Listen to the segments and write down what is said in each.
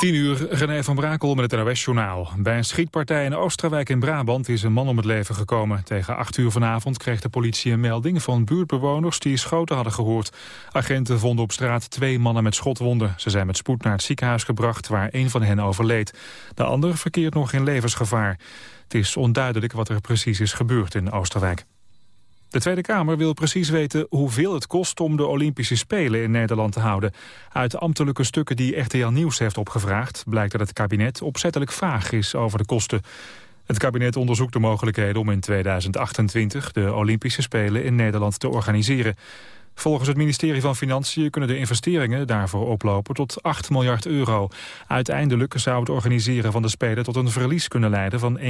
10 uur, René van Brakel met het NOS-journaal. Bij een schietpartij in Oosterwijk in Brabant is een man om het leven gekomen. Tegen 8 uur vanavond kreeg de politie een melding van buurtbewoners die schoten hadden gehoord. Agenten vonden op straat twee mannen met schotwonden. Ze zijn met spoed naar het ziekenhuis gebracht waar een van hen overleed. De ander verkeert nog in levensgevaar. Het is onduidelijk wat er precies is gebeurd in Oosterwijk. De Tweede Kamer wil precies weten hoeveel het kost om de Olympische Spelen in Nederland te houden. Uit ambtelijke stukken die RTL Nieuws heeft opgevraagd blijkt dat het kabinet opzettelijk vaag is over de kosten. Het kabinet onderzoekt de mogelijkheden om in 2028 de Olympische Spelen in Nederland te organiseren. Volgens het ministerie van Financiën kunnen de investeringen daarvoor oplopen tot 8 miljard euro. Uiteindelijk zou het organiseren van de Spelen tot een verlies kunnen leiden van 1,8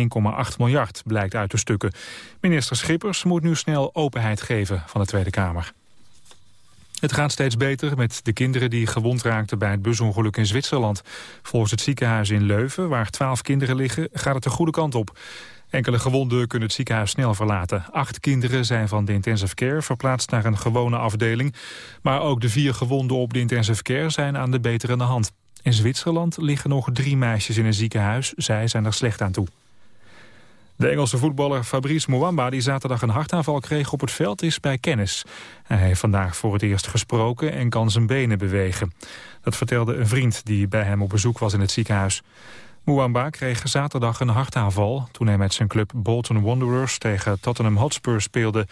miljard, blijkt uit de stukken. Minister Schippers moet nu snel openheid geven van de Tweede Kamer. Het gaat steeds beter met de kinderen die gewond raakten bij het busongeluk in Zwitserland. Volgens het ziekenhuis in Leuven, waar 12 kinderen liggen, gaat het de goede kant op. Enkele gewonden kunnen het ziekenhuis snel verlaten. Acht kinderen zijn van de intensive care verplaatst naar een gewone afdeling. Maar ook de vier gewonden op de intensive care zijn aan de beterende hand. In Zwitserland liggen nog drie meisjes in een ziekenhuis. Zij zijn er slecht aan toe. De Engelse voetballer Fabrice Muamba, die zaterdag een hartaanval kreeg op het veld, is bij kennis. Hij heeft vandaag voor het eerst gesproken en kan zijn benen bewegen. Dat vertelde een vriend die bij hem op bezoek was in het ziekenhuis. Mouamba kreeg zaterdag een hartaanval toen hij met zijn club Bolton Wanderers tegen Tottenham Hotspur speelde.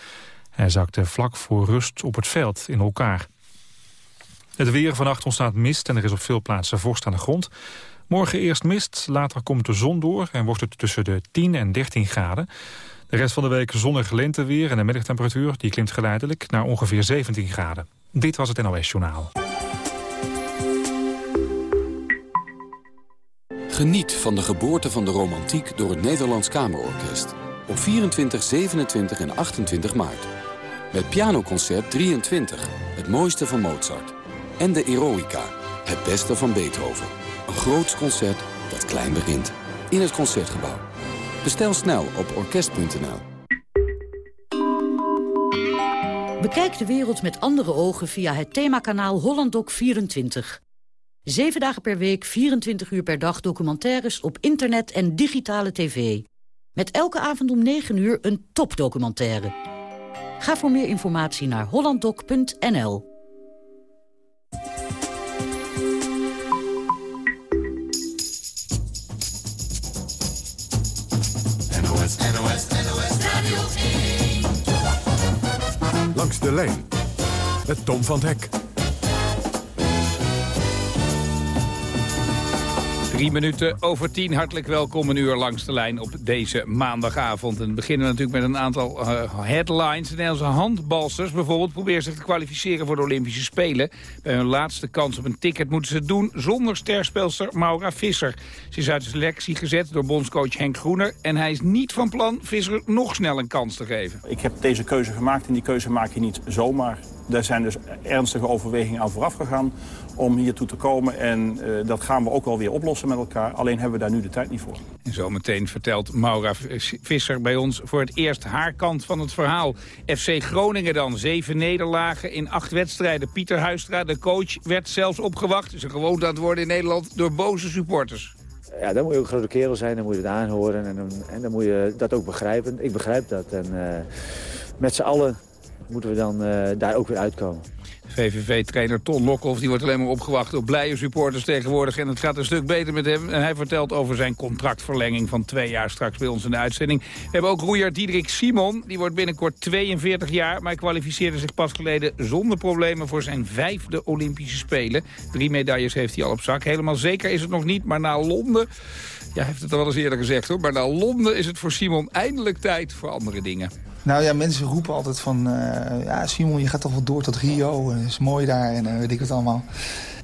Hij zakte vlak voor rust op het veld in elkaar. Het weer vannacht ontstaat mist en er is op veel plaatsen vorst aan de grond. Morgen eerst mist, later komt de zon door en wordt het tussen de 10 en 13 graden. De rest van de week zonnig lenteweer en de middagtemperatuur die klimt geleidelijk naar ongeveer 17 graden. Dit was het NOS Journaal. Geniet van de geboorte van de romantiek door het Nederlands Kamerorkest. Op 24, 27 en 28 maart. Met pianoconcert 23, het mooiste van Mozart. En de Eroica, het beste van Beethoven. Een groots concert dat klein begint. In het Concertgebouw. Bestel snel op orkest.nl. Bekijk de wereld met andere ogen via het themakanaal Hollandok 24. Zeven dagen per week, 24 uur per dag documentaires op internet en digitale tv. Met elke avond om 9 uur een topdocumentaire. Ga voor meer informatie naar hollanddoc.nl. NOS, NOS, NOS Radio 1. Langs de lijn met Tom van Hek. Drie minuten over tien. Hartelijk welkom een uur langs de lijn op deze maandagavond. En we beginnen natuurlijk met een aantal uh, headlines. De Nederlandse handbalsters bijvoorbeeld proberen zich te kwalificeren voor de Olympische Spelen. Bij hun laatste kans op een ticket moeten ze doen zonder sterspelster Maura Visser. Ze is uit de selectie gezet door bondscoach Henk Groener. En hij is niet van plan Visser nog snel een kans te geven. Ik heb deze keuze gemaakt en die keuze maak je niet zomaar. Daar zijn dus ernstige overwegingen aan vooraf gegaan om hiertoe te komen. En uh, dat gaan we ook wel weer oplossen met elkaar. Alleen hebben we daar nu de tijd niet voor. En zometeen vertelt Maura Visser bij ons voor het eerst haar kant van het verhaal. FC Groningen dan. Zeven nederlagen in acht wedstrijden. Pieter Huistra, de coach, werd zelfs opgewacht. Is een gewoonte aan het worden in Nederland door boze supporters. Ja, dan moet je ook een grote kerel zijn, dan moet je het aanhoren en dan, en dan moet je dat ook begrijpen. Ik begrijp dat en uh, met z'n allen moeten we dan uh, daar ook weer uitkomen. VVV-trainer Ton Lokhoff die wordt alleen maar opgewacht door blije supporters tegenwoordig. En het gaat een stuk beter met hem. En hij vertelt over zijn contractverlenging van twee jaar straks bij ons in de uitzending. We hebben ook roeier Diederik Simon. Die wordt binnenkort 42 jaar, maar hij kwalificeerde zich pas geleden zonder problemen voor zijn vijfde Olympische Spelen. Drie medailles heeft hij al op zak. Helemaal zeker is het nog niet, maar na Londen... Ja, heeft het al wel eens eerder gezegd hoor. Maar na Londen is het voor Simon eindelijk tijd voor andere dingen. Nou ja, mensen roepen altijd van... Uh, ja, Simon, je gaat toch wel door tot Rio. Het is mooi daar en uh, weet ik het allemaal.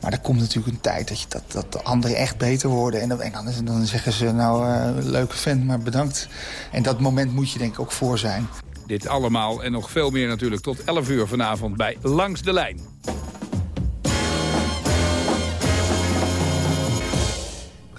Maar er komt natuurlijk een tijd dat, je, dat, dat de anderen echt beter worden. En, dan, en dan, dan zeggen ze, nou, uh, leuke vent, maar bedankt. En dat moment moet je denk ik ook voor zijn. Dit allemaal en nog veel meer natuurlijk tot 11 uur vanavond bij Langs de Lijn.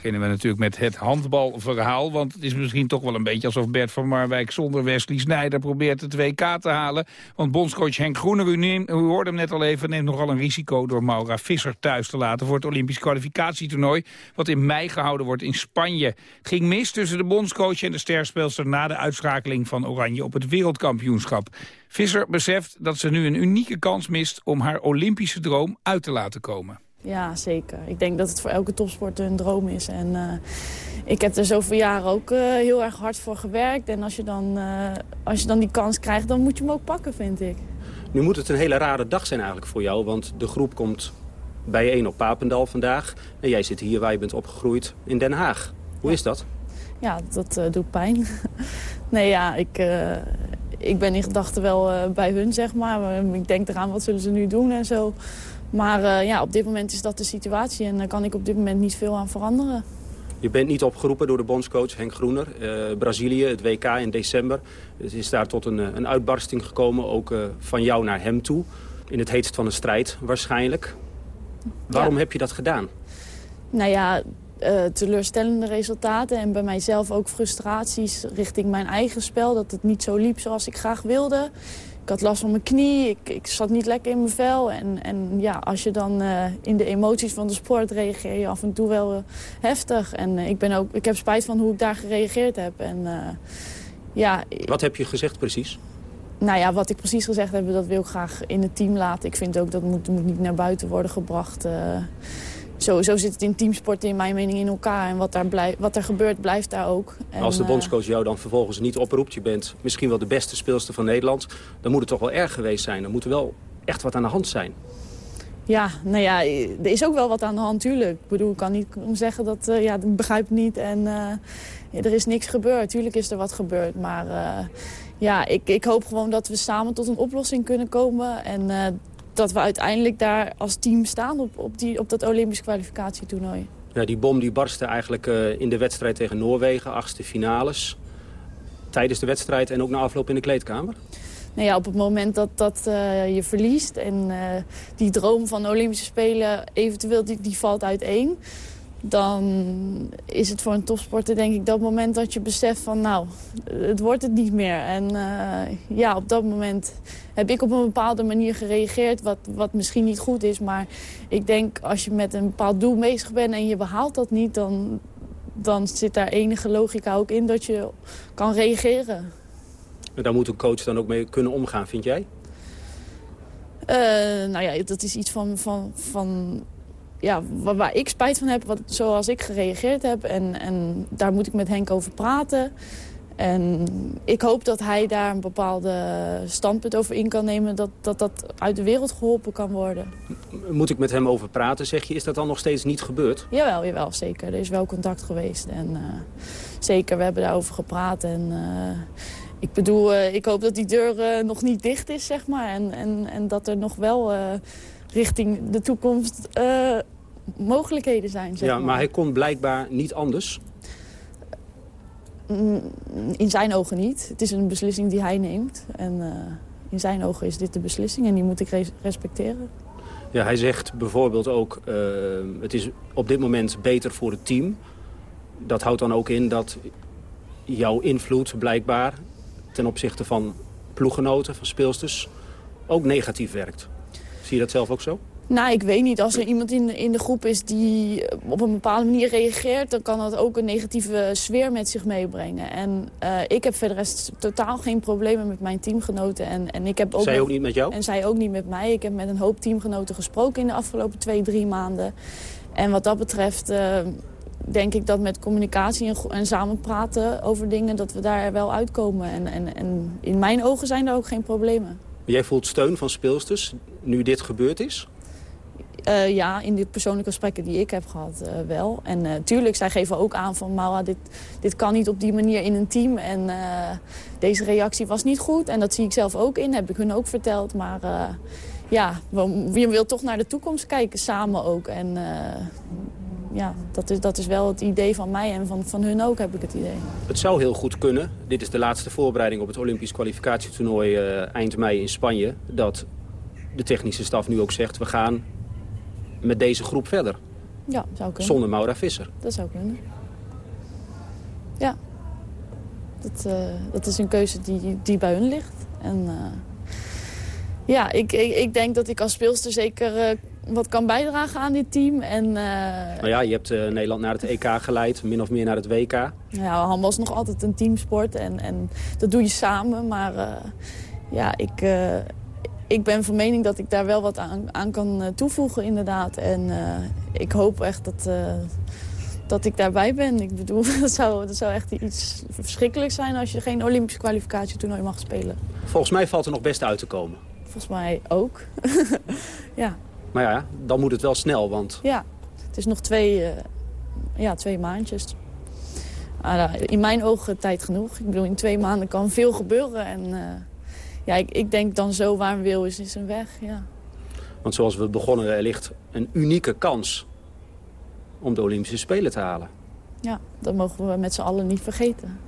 Beginnen we natuurlijk met het handbalverhaal. Want het is misschien toch wel een beetje alsof Bert van Marwijk zonder Wesley Snijder probeert het WK te halen. Want bondscoach Henk Groener, u, neemt, u hoorde hem net al even, neemt nogal een risico door Maura Visser thuis te laten voor het Olympisch kwalificatietoernooi. Wat in mei gehouden wordt in Spanje. Het ging mis tussen de bondscoach en de sterspeelster na de uitschakeling van Oranje op het wereldkampioenschap. Visser beseft dat ze nu een unieke kans mist om haar Olympische droom uit te laten komen. Ja, zeker. Ik denk dat het voor elke topsporter een droom is. En uh, ik heb er zoveel jaren ook uh, heel erg hard voor gewerkt. En als je, dan, uh, als je dan die kans krijgt, dan moet je hem ook pakken, vind ik. Nu moet het een hele rare dag zijn eigenlijk voor jou. Want de groep komt bijeen op Papendal vandaag. En jij zit hier waar je bent opgegroeid in Den Haag. Hoe is dat? Ja, dat doet pijn. nee, ja, ik, ik ben in gedachten wel bij hun, zeg maar. Ik denk eraan, wat zullen ze nu doen en zo. Maar uh, ja, op dit moment is dat de situatie en daar kan ik op dit moment niet veel aan veranderen. Je bent niet opgeroepen door de bondscoach Henk Groener. Uh, Brazilië, het WK in december. Het is daar tot een, een uitbarsting gekomen, ook uh, van jou naar hem toe. In het heetst van de strijd waarschijnlijk. Waarom heb je dat gedaan? Nou ja, uh, teleurstellende resultaten en bij mijzelf ook frustraties richting mijn eigen spel. Dat het niet zo liep zoals ik graag wilde. Ik had last van mijn knie, ik, ik zat niet lekker in mijn vel. En, en ja, als je dan uh, in de emoties van de sport reageer je af en toe wel uh, heftig. En uh, ik, ben ook, ik heb spijt van hoe ik daar gereageerd heb. En, ja, wat heb je gezegd precies? Nou ja, wat ik precies gezegd heb, dat wil ik graag in het team laten. Ik vind ook dat moet, moet niet naar buiten worden gebracht zo, zo zit het in teamsporten in mijn mening in elkaar. En wat, daar blijf, wat er gebeurt, blijft daar ook. En, Als de bondscoach jou dan vervolgens niet oproept... je bent misschien wel de beste speelster van Nederland... dan moet het toch wel erg geweest zijn. Dan moet er wel echt wat aan de hand zijn. Ja, nou ja, er is ook wel wat aan de hand, tuurlijk. Ik bedoel, ik kan niet zeggen dat, uh, ja, ik begrijp niet en uh, er is niks gebeurd. Tuurlijk is er wat gebeurd, maar uh, ja, ik, ik hoop gewoon dat we samen tot een oplossing kunnen komen. En dat we uiteindelijk daar als team staan op, op, die, op dat Olympisch kwalificatietoernooi. Ja, die bom die barstte eigenlijk uh, in de wedstrijd tegen Noorwegen, achtste finales. Tijdens de wedstrijd en ook na afloop in de kleedkamer? Nou ja, op het moment dat, dat uh, je verliest en uh, die droom van de Olympische Spelen eventueel die, die valt uiteen dan is het voor een topsporter denk ik dat moment dat je beseft van nou, het wordt het niet meer. En uh, ja, op dat moment heb ik op een bepaalde manier gereageerd wat, wat misschien niet goed is. Maar ik denk als je met een bepaald doel bezig bent en je behaalt dat niet, dan, dan zit daar enige logica ook in dat je kan reageren. En daar moet een coach dan ook mee kunnen omgaan, vind jij? Uh, nou ja, dat is iets van, van, van ja, waar, waar, ik spijt van heb, wat, zoals ik gereageerd heb. En, en daar moet ik met Henk over praten. En ik hoop dat hij daar een bepaalde standpunt over in kan nemen... dat dat, dat uit de wereld geholpen kan worden. Moet ik met hem over praten, zeg je? Is dat dan nog steeds niet gebeurd? Jawel, jawel, zeker. Er is wel contact geweest. En uh, zeker, we hebben daarover gepraat. En uh, ik bedoel, uh, ik hoop dat die deur nog niet dicht is, zeg maar. En, en, en dat er nog wel richting de toekomst mogelijkheden zijn. Zeg ja, maar. hij kon blijkbaar niet anders. Mm, in zijn ogen niet. Het is een beslissing die hij neemt. En uh, in zijn ogen is dit de beslissing en die moet ik respecteren. Ja, hij zegt bijvoorbeeld ook, uh, het is op dit moment beter voor het team. Dat houdt dan ook in dat jouw invloed blijkbaar ten opzichte van ploeggenoten, van speelsters, ook negatief werkt. Zie je dat zelf ook zo? Nou, ik weet niet. Als er iemand in, in de groep is die op een bepaalde manier reageert... dan kan dat ook een negatieve sfeer met zich meebrengen. En uh, ik heb verder rest totaal geen problemen met mijn teamgenoten. En, en ik heb ook zij ook niet met jou? En zij ook niet met mij. Ik heb met een hoop teamgenoten gesproken in de afgelopen twee, drie maanden. En wat dat betreft... Uh, denk ik dat met communicatie en, en, samen praten over dingen... dat we daar wel uitkomen. En, en, en in mijn ogen zijn er ook geen problemen. Jij voelt steun van speelsters nu dit gebeurd is? Uh, ja, in de persoonlijke gesprekken die ik heb gehad uh, wel. En uh, tuurlijk, zij geven ook aan van... Maura, dit, dit kan niet op die manier in een team. En deze reactie was niet goed. En dat zie ik zelf ook in, heb ik hun ook verteld. Maar ja, je wil toch naar de toekomst kijken, samen ook. En ja, dat is, dat is wel het idee van mij en van, van hun ook, heb ik het idee. Het zou heel goed kunnen. Dit is de laatste voorbereiding op het Olympisch kwalificatietoernooi eind mei in Spanje. Dat de technische staf nu ook zegt, we gaan met deze groep verder. Ja, zou kunnen. Zonder Maura Visser. Dat zou kunnen. Ja. Dat, uh, dat is een keuze die, die bij hun ligt. En uh, ja, ik, ik, ik, denk dat ik als speelster zeker wat kan bijdragen aan dit team. En, nou ja, je hebt Nederland naar het EK geleid, min of meer naar het WK. Ja, handbal is nog altijd een teamsport en, en dat doe je samen. Maar ja, ik, ik ben van mening dat ik daar wel wat aan, aan kan toevoegen inderdaad. En ik hoop echt dat dat ik daarbij ben. Ik bedoel, dat zou, dat zou echt iets verschrikkelijks zijn als je geen Olympische kwalificatietoernooi mag spelen. Volgens mij valt er nog best uit te komen. Volgens mij ook. ja. Maar ja, dan moet het wel snel, want... Ja, het is nog twee, uh, ja, twee maandjes. Uh, in mijn ogen tijd genoeg. Ik bedoel, in twee maanden kan veel gebeuren. En uh, ja, ik, ik denk dan zo waar een wil is, is een weg, ja. Want zoals we begonnen, er ligt een unieke kans om de Olympische Spelen te halen. Ja, dat mogen we met z'n allen niet vergeten.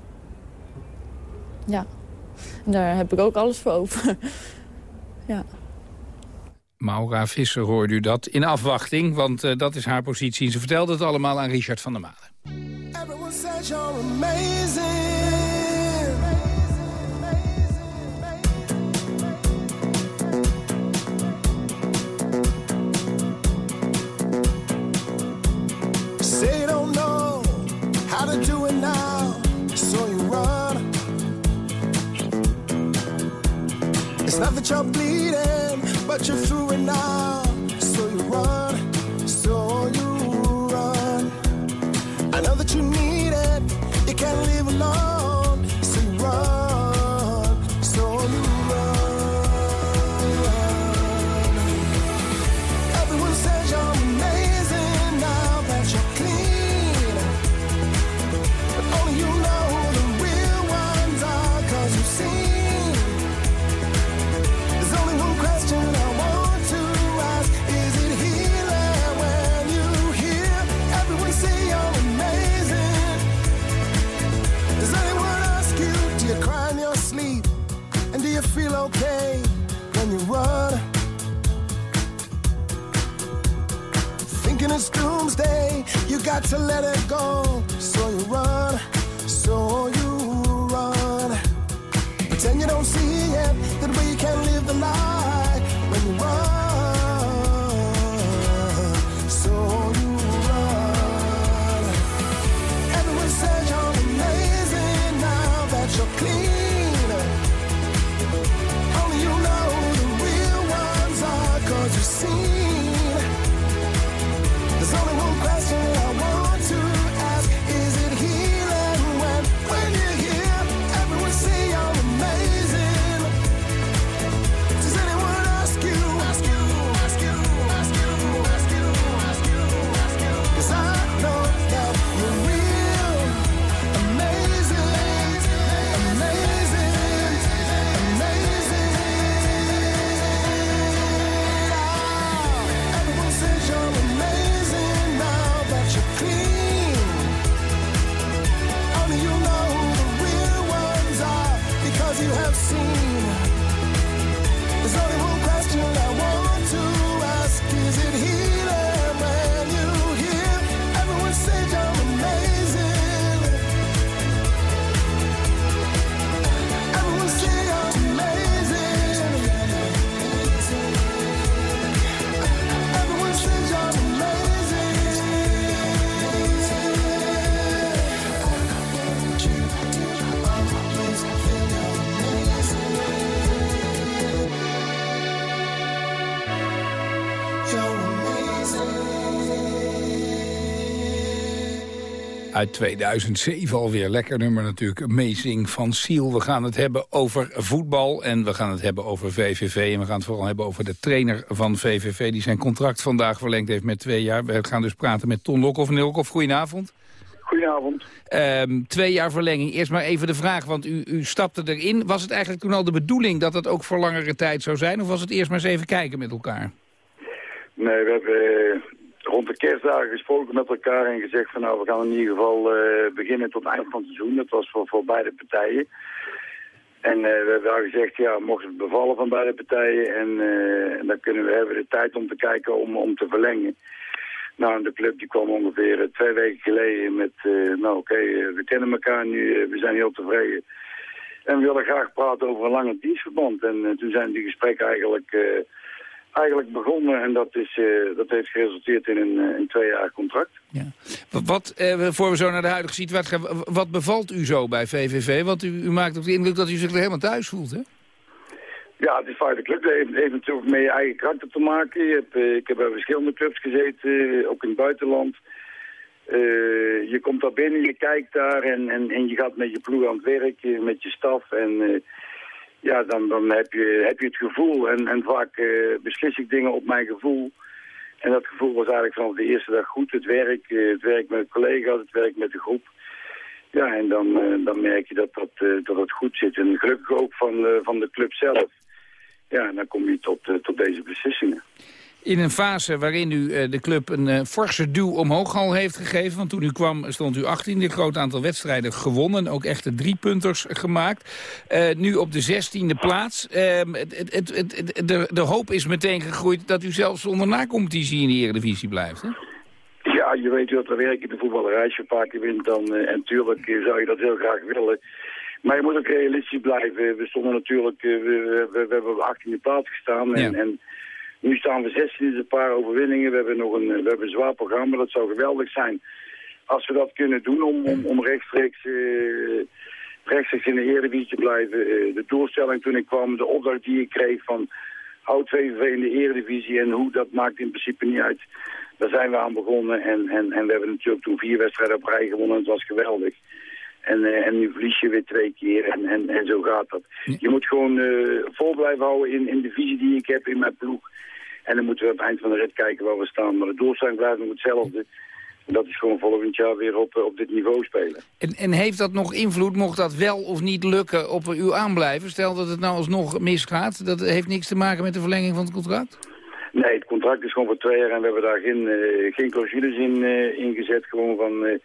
Ja, en daar heb ik ook alles voor over. ja. Maura Visser hoorde u dat in afwachting, want uh, dat is haar positie. Ze vertelde het allemaal aan Richard van der Malen. But you're through it now. So you run, got to let it go. So you run, so you run. Pretend you don't see it, that we can live the lie uit 2007 alweer. Lekker nummer natuurlijk. Amazing van Siel. We gaan het hebben over voetbal en we gaan het hebben over VVV. En we gaan het vooral hebben over de trainer van VVV... die zijn contract vandaag verlengd heeft met twee jaar. We gaan dus praten met Ton Lokhoff. Meneer Lokhoff, goedenavond. Goedenavond. Um, twee jaar verlenging. Eerst maar even de vraag, want u, u stapte erin. Was het eigenlijk toen al de bedoeling dat het ook voor langere tijd zou zijn? Of was het eerst maar eens even kijken met elkaar? Nee, we hebben rond de kerstdagen gesproken met elkaar en gezegd van nou we gaan in ieder geval uh, beginnen tot eind van het seizoen. Dat was voor, voor beide partijen. En uh, we hebben al gezegd, ja, mocht het bevallen van beide partijen en, en dan kunnen we hebben de tijd om te kijken om, om te verlengen. Nou, de club die kwam ongeveer eh, twee weken geleden met, eh, nou oké, eh, we kennen elkaar nu, we zijn heel tevreden. En we willen graag praten over een langer dienstverband. En toen zijn die gesprekken eigenlijk, eigenlijk begonnen en dat, is, dat heeft geresulteerd in een, een tweejarig contract. Ja. Wat, voor we zo naar de huidige situatie gaan, wat bevalt u zo bij VVV? Want u, u maakt ook de indruk dat u zich er helemaal thuis voelt, hè? Ja, het is feitelijk leuk. Het heeft, natuurlijk met je eigen karakter te maken. Je hebt, uh, ik heb bij verschillende clubs gezeten, ook in het buitenland. Je komt daar binnen, je kijkt daar en, en, en je gaat met je ploeg aan het werk, met je staf. En ja, dan, dan heb, je, heb je het gevoel. En, en vaak beslis ik dingen op mijn gevoel. En dat gevoel was eigenlijk vanaf de eerste dag goed. Het werk, het werk met collega's, het werk met de groep. Ja, en dan, dan merk je dat, dat, dat het goed zit. En gelukkig ook van, van de club zelf ja, dan kom je tot, uh, tot deze beslissingen. In een fase waarin u uh, de club een uh, forse duw omhoog al heeft gegeven. Want toen u kwam stond u 18, een groot aantal wedstrijden gewonnen. Ook echte driepunters gemaakt. nu op de 16e plaats. Ehm, het, het, het, de, de hoop is meteen gegroeid dat u zelfs zonder nacompetitie in de Eredivisie blijft. Hè? Ja, je weet dat er werk in de voetballerij. Als je een paar keer wint, dan, en natuurlijk zou je dat heel graag willen. Maar je moet ook realistisch blijven. We stonden natuurlijk, eh, we, we, we hebben op 18e plaats gestaan. En, en, nu staan we 16 een paar overwinningen. We hebben nog een, we hebben zwaar programma. Dat zou geweldig zijn als we dat kunnen doen om, om, om rechtstreeks, uh, rechtstreeks in de Eredivisie te blijven. Uh, de doelstelling toen ik kwam, de opdracht die ik kreeg van houd VVV in de Eredivisie en hoe, dat maakt in principe niet uit. Daar zijn we aan begonnen en, en, en we hebben natuurlijk toen vier wedstrijden op rij gewonnen. Het was geweldig. En, uh, en nu verlies je weer twee keer en, en, en zo gaat dat. Je moet gewoon uh, vol blijven houden in, in de visie die ik heb in mijn ploeg. En dan moeten we op het eind van de rit kijken waar we staan. Maar de doelstelling blijft nog hetzelfde. En dat is gewoon volgend jaar weer op, op dit niveau spelen. En, en heeft dat nog invloed, mocht dat wel of niet lukken, op uw aanblijven? Stel dat het nou alsnog misgaat. Dat heeft niks te maken met de verlenging van het contract? Nee, het contract is gewoon voor twee jaar en we hebben daar geen, uh, geen clausules in, uh, in gezet. Gewoon van, uh,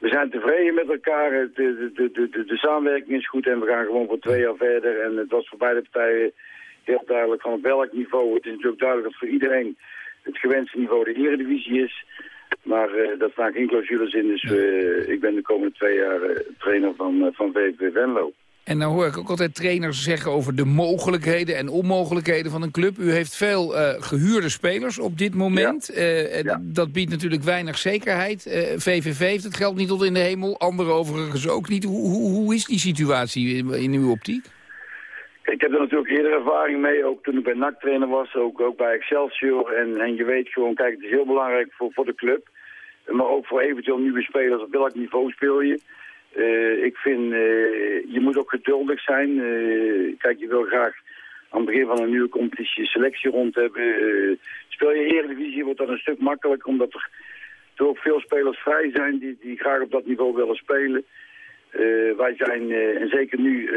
we zijn tevreden met elkaar. De, de, de, de, de samenwerking is goed en we gaan gewoon voor twee jaar verder. En het was voor beide partijen heel duidelijk van op welk niveau. Het is natuurlijk duidelijk dat voor iedereen het gewenste niveau de eredivisie is. Maar uh, dat staan geen clausules in, dus uh, ik ben de komende twee jaar uh, trainer van, van VVV Venlo. En nou hoor ik ook altijd trainers zeggen over de mogelijkheden en onmogelijkheden van een club. U heeft veel uh, gehuurde spelers op dit moment. Ja. Uh, ja. Dat biedt natuurlijk weinig zekerheid. Uh, VVV heeft het geld niet tot in de hemel, anderen overigens ook niet. Hoe, hoe, hoe is die situatie in, in, uw optiek? Ik heb er natuurlijk eerder ervaring mee, ook toen ik bij NAC trainer was, ook, ook bij Excelsior. En, en je weet gewoon, kijk, het is heel belangrijk voor, voor de club. Maar ook voor eventueel nieuwe spelers, op welk niveau speel je. Uh, ik vind, uh, je moet ook geduldig zijn. Uh, kijk, je wil graag aan het begin van een nieuwe competitie selectie rond hebben. speel je Eredivisie wordt dat een stuk makkelijker, omdat er ook veel spelers vrij zijn die, die graag op dat niveau willen spelen. wij zijn, en zeker nu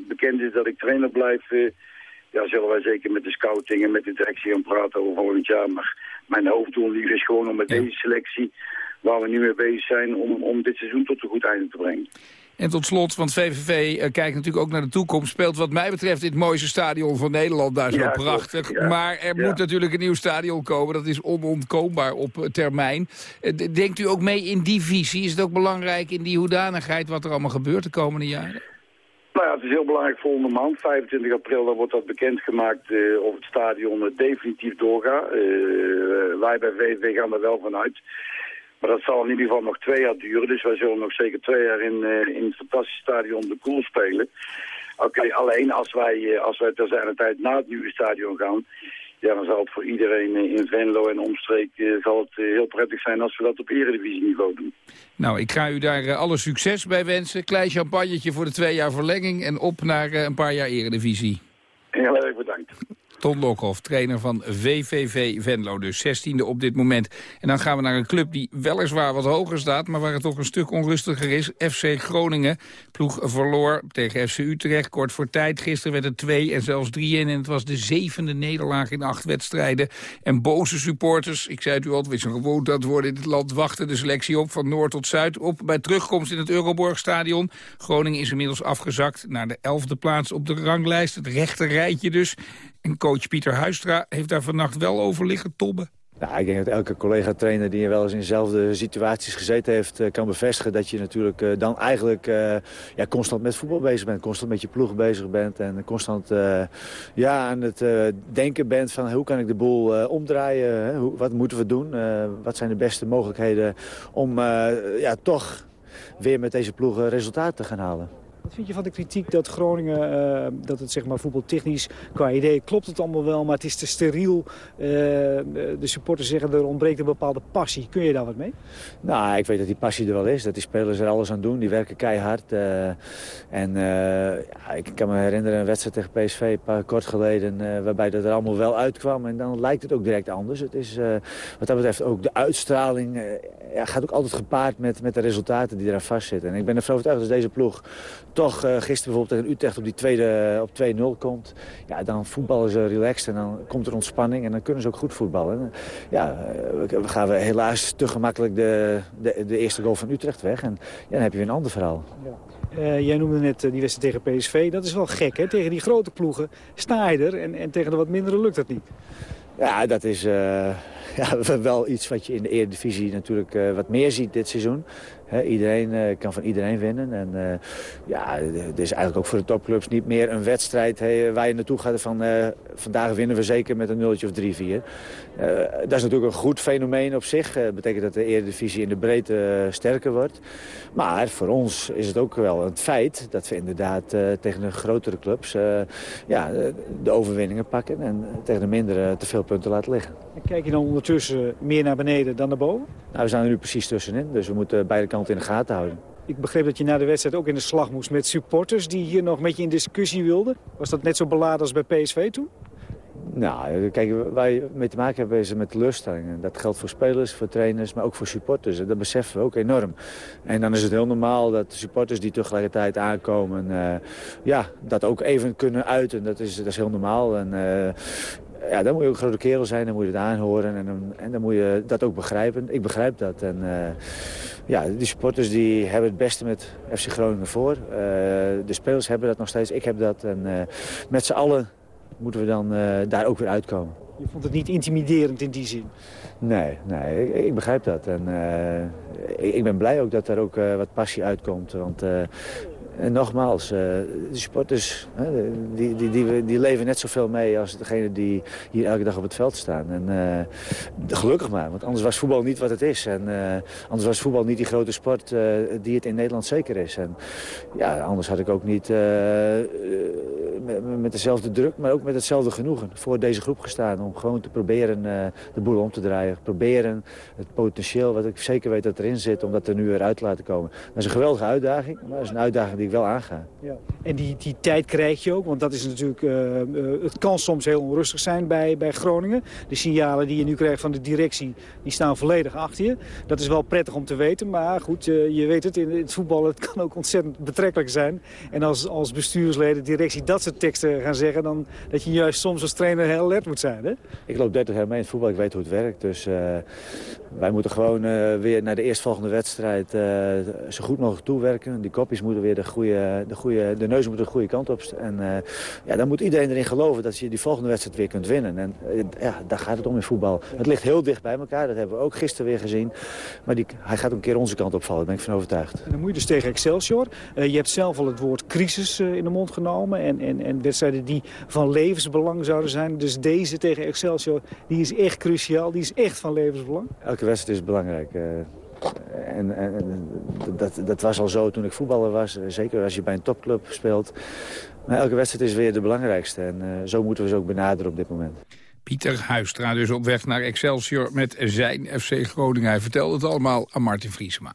bekend is dat ik trainer blijf, ja, zullen wij zeker met de scouting en met de directie gaan praten over volgend jaar. Maar mijn hoofddoel is gewoon om met deze selectie waar we nu mee bezig zijn om, om dit seizoen tot een goed einde te brengen. En tot slot, want VVV uh, kijkt natuurlijk ook naar de toekomst. Speelt wat mij betreft dit mooiste stadion van Nederland. Daar ja, wel prachtig. Klopt, ja. Maar er ja. moet natuurlijk een nieuw stadion komen. Dat is onontkoombaar op uh, termijn. Uh, denkt u ook mee in die visie? Is het ook belangrijk in die hoedanigheid wat er allemaal gebeurt de komende jaren? Nou ja, het is heel belangrijk volgende maand. 25 april dan wordt dat bekendgemaakt uh, of het stadion definitief doorgaat. Wij bij VVV gaan er wel vanuit. Maar dat zal in ieder geval nog twee jaar duren. Dus wij zullen nog zeker twee jaar in, uh, in het fantastische stadion de Koel spelen. Oké, okay, alleen als wij, uh, als wij ter zijn tijd naar het nieuwe stadion gaan... Ja, dan zal het voor iedereen in Venlo en omstreek zal het heel prettig zijn als we dat op eredivisieniveau doen. Nou, ik ga u daar alle succes bij wensen. Klein champagnetje voor de twee jaar verlenging en op naar een paar jaar eredivisie. Heel erg bedankt. Ton Lokhoff, trainer van VVV Venlo, dus 16e op dit moment. En dan gaan we naar een club die weliswaar wat hoger staat... maar waar het toch een stuk onrustiger is. FC Groningen. Ploeg verloor tegen FC Utrecht kort voor tijd. Gisteren werd het 2 en zelfs 3 in. En het was de zevende nederlaag in acht wedstrijden. En boze supporters, ik zei het u altijd, is gewoon dat worden in het land... wachten de selectie op van noord tot zuid. Op bij terugkomst in het Euroborgstadion. Groningen is inmiddels afgezakt naar de elfde plaats op de ranglijst. Het rechte rijtje dus. En coach Pieter Huistra heeft daar vannacht wel over liggen tobben. Nou, ik denk dat elke collega-trainer die wel eens in dezelfde situaties gezeten heeft... kan bevestigen dat je natuurlijk dan eigenlijk ja, constant met voetbal bezig bent. Constant met je ploeg bezig bent en constant ja, aan het denken bent van... hoe kan ik de boel omdraaien, wat moeten we doen? wat zijn de beste mogelijkheden om ja, toch weer met deze ploegen resultaten te gaan halen? Wat vind je van de kritiek dat Groningen, uh, dat het zeg maar voetbaltechnisch qua idee klopt het allemaal wel, maar het is te steriel. Uh, de supporters zeggen er ontbreekt een bepaalde passie. Kun je daar wat mee? Nou, ik weet dat die passie er wel is. Dat die spelers er alles aan doen. Die werken keihard. En ja, ik kan me herinneren een wedstrijd tegen PSV een paar kort geleden, waarbij dat er allemaal wel uitkwam. En dan lijkt het ook direct anders. Het is, wat dat betreft ook de uitstraling ja, gaat ook altijd gepaard met, met de resultaten die eraan vastzitten. En ik ben ervan overtuigd dat deze ploeg toch uh, gisteren bijvoorbeeld tegen Utrecht op die tweede op 2-0 komt. Ja, dan voetballen ze relaxed en dan komt er ontspanning en dan kunnen ze ook goed voetballen. Ja, uh, we gaan we helaas te gemakkelijk de, de, de, eerste goal van Utrecht weg. En ja, dan heb je weer een ander verhaal. Ja. Uh, jij noemde net die wedstrijd tegen PSV. Dat is wel gek, hè? Tegen die grote ploegen sta je er en, en tegen de wat mindere lukt dat niet. Ja, dat is uh, ja, wel iets wat je in de Eredivisie natuurlijk uh, wat meer ziet dit seizoen iedereen uh, kan van iedereen winnen. En uh, ja, het is eigenlijk ook voor de topclubs niet meer een wedstrijd hey, waar je naartoe gaat van uh, vandaag winnen we zeker met een nulletje of 3-4. dat is natuurlijk een goed fenomeen op zich. Dat betekent dat de Eredivisie in de breedte sterker wordt. Maar voor ons is het ook wel een feit dat we inderdaad tegen de grotere clubs ja, de overwinningen pakken. En tegen de mindere te veel punten laten liggen. En kijk je dan ondertussen meer naar beneden dan naar boven? Nou, we staan er nu precies tussenin. Dus we moeten beide kanten in de gaten houden. Ik begreep dat je na de wedstrijd ook in de slag moest met supporters... die hier nog met je in discussie wilden. Was dat net zo beladen als bij PSV toen? Nou, kijk, je mee te maken hebben is met teleurstellingen. Dat geldt voor spelers, voor trainers, maar ook voor supporters. Dat beseffen we ook enorm. En dan is het heel normaal dat supporters die tegelijkertijd aankomen... Uh, ja, dat ook even kunnen uiten. Dat is, dat is heel normaal. En, uh, ja, dan moet je ook een grote kerel zijn, dan moet je het aanhoren en dan, en dan moet je dat ook begrijpen. Ik begrijp dat. En uh, ja, die supporters die hebben het beste met FC Groningen voor. Uh, de spelers hebben dat nog steeds, ik heb dat. En uh, met z'n allen moeten we dan daar ook weer uitkomen. Je vond het niet intimiderend in die zin? Nee, nee ik, ik begrijp dat. En ik, ik, ben blij ook dat er ook wat passie uitkomt. Want en nogmaals, uh, de sporters die, die, die, die, leven net zoveel mee als degene die hier elke dag op het veld staan. En uh, gelukkig maar, want anders was voetbal niet wat het is. En anders was voetbal niet die grote sport die het in Nederland zeker is. En ja, anders had ik ook niet met, dezelfde druk, maar ook met hetzelfde genoegen voor deze groep gestaan. Om gewoon te proberen de boel om te draaien. Proberen het potentieel, wat ik zeker weet dat erin zit, om dat er nu weer uit te laten komen. Dat is een geweldige uitdaging, maar dat is een uitdaging die ik wel aanga. Ja. En die, die tijd krijg je ook, want dat is natuurlijk, uh, uh, het kan soms heel onrustig zijn bij, bij Groningen. De signalen die je nu krijgt van de directie, die staan volledig achter je. Dat is wel prettig om te weten, maar goed, je weet het, in het voetbal het kan ook ontzettend betrekkelijk zijn. En als, als bestuursleden, directie dat soort teksten gaan zeggen, dan dat je juist soms als trainer heel alert moet zijn. Hè? Ik loop 30 jaar mee in het voetbal, ik weet hoe het werkt. Dus wij moeten gewoon weer naar de eerstvolgende wedstrijd zo goed mogelijk toewerken. Die kopjes moeten weer de goede, de, goede, de neus moet de goede kant op. En ja, dan moet iedereen erin geloven dat je die volgende wedstrijd weer kunt winnen. En ja, daar gaat het om in voetbal. Het ligt heel dicht bij elkaar, dat hebben we ook gisteren weer gezien. Maar die, hij gaat een keer onze kant opvallen, daar ben ik van overtuigd. En dan moet je dus tegen Excelsior. Je hebt zelf al het woord crisis in de mond genomen. En, en, en wedstrijden die van levensbelang zouden zijn. Dus deze tegen Excelsior, die is echt cruciaal. Die is echt van levensbelang. Elke wedstrijd is belangrijk. En, en, dat, dat was al zo toen ik voetballer was. Zeker als je bij een topclub speelt. Maar elke wedstrijd is weer de belangrijkste. En uh, zo moeten we ze ook benaderen op dit moment. Pieter Huistra dus op weg naar Excelsior met zijn FC Groningen. Hij vertelde het allemaal aan Martin Vriesema.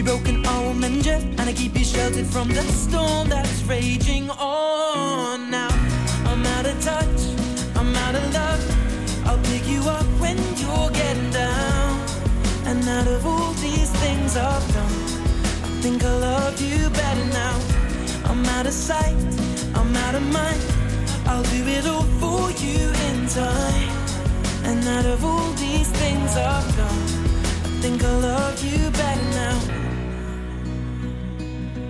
If you're broken, will mend you, and I keep you sheltered from the storm that's raging on. Now I'm out of touch, I'm out of love. I'll pick you up when you're getting down. And out of all these things I've done, I think I love you better now. I'm out of sight, I'm out of mind. I'll do it all for you in time. And out of all these things I've done, I think I love you better now.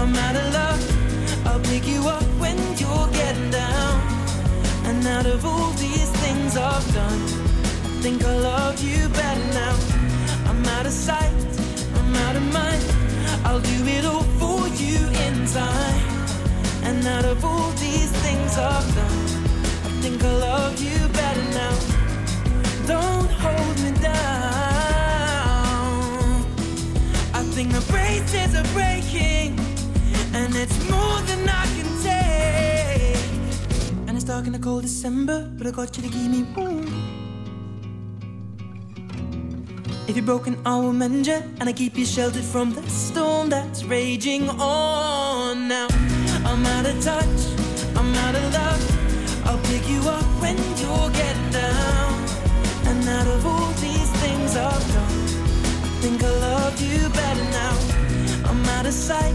I'm out of love. I'll pick you up when you're getting down. And out of all these things I've done, I think I love you better now. I'm out of sight, I'm out of mind. I'll do it all for you in time. And out of all these things I've done, I think I love you better now. Don't hold me down. I think the braces are breaking, it's more than I can take. And it's dark in the cold December, but I got you to keep me warm. If you're broken, I will mend you, and I keep you sheltered from the storm that's raging on. Now I'm out of touch, I'm out of love. I'll pick you up when you're getting down. And out of all these things I've done, I think I love you better now. I'm out of sight,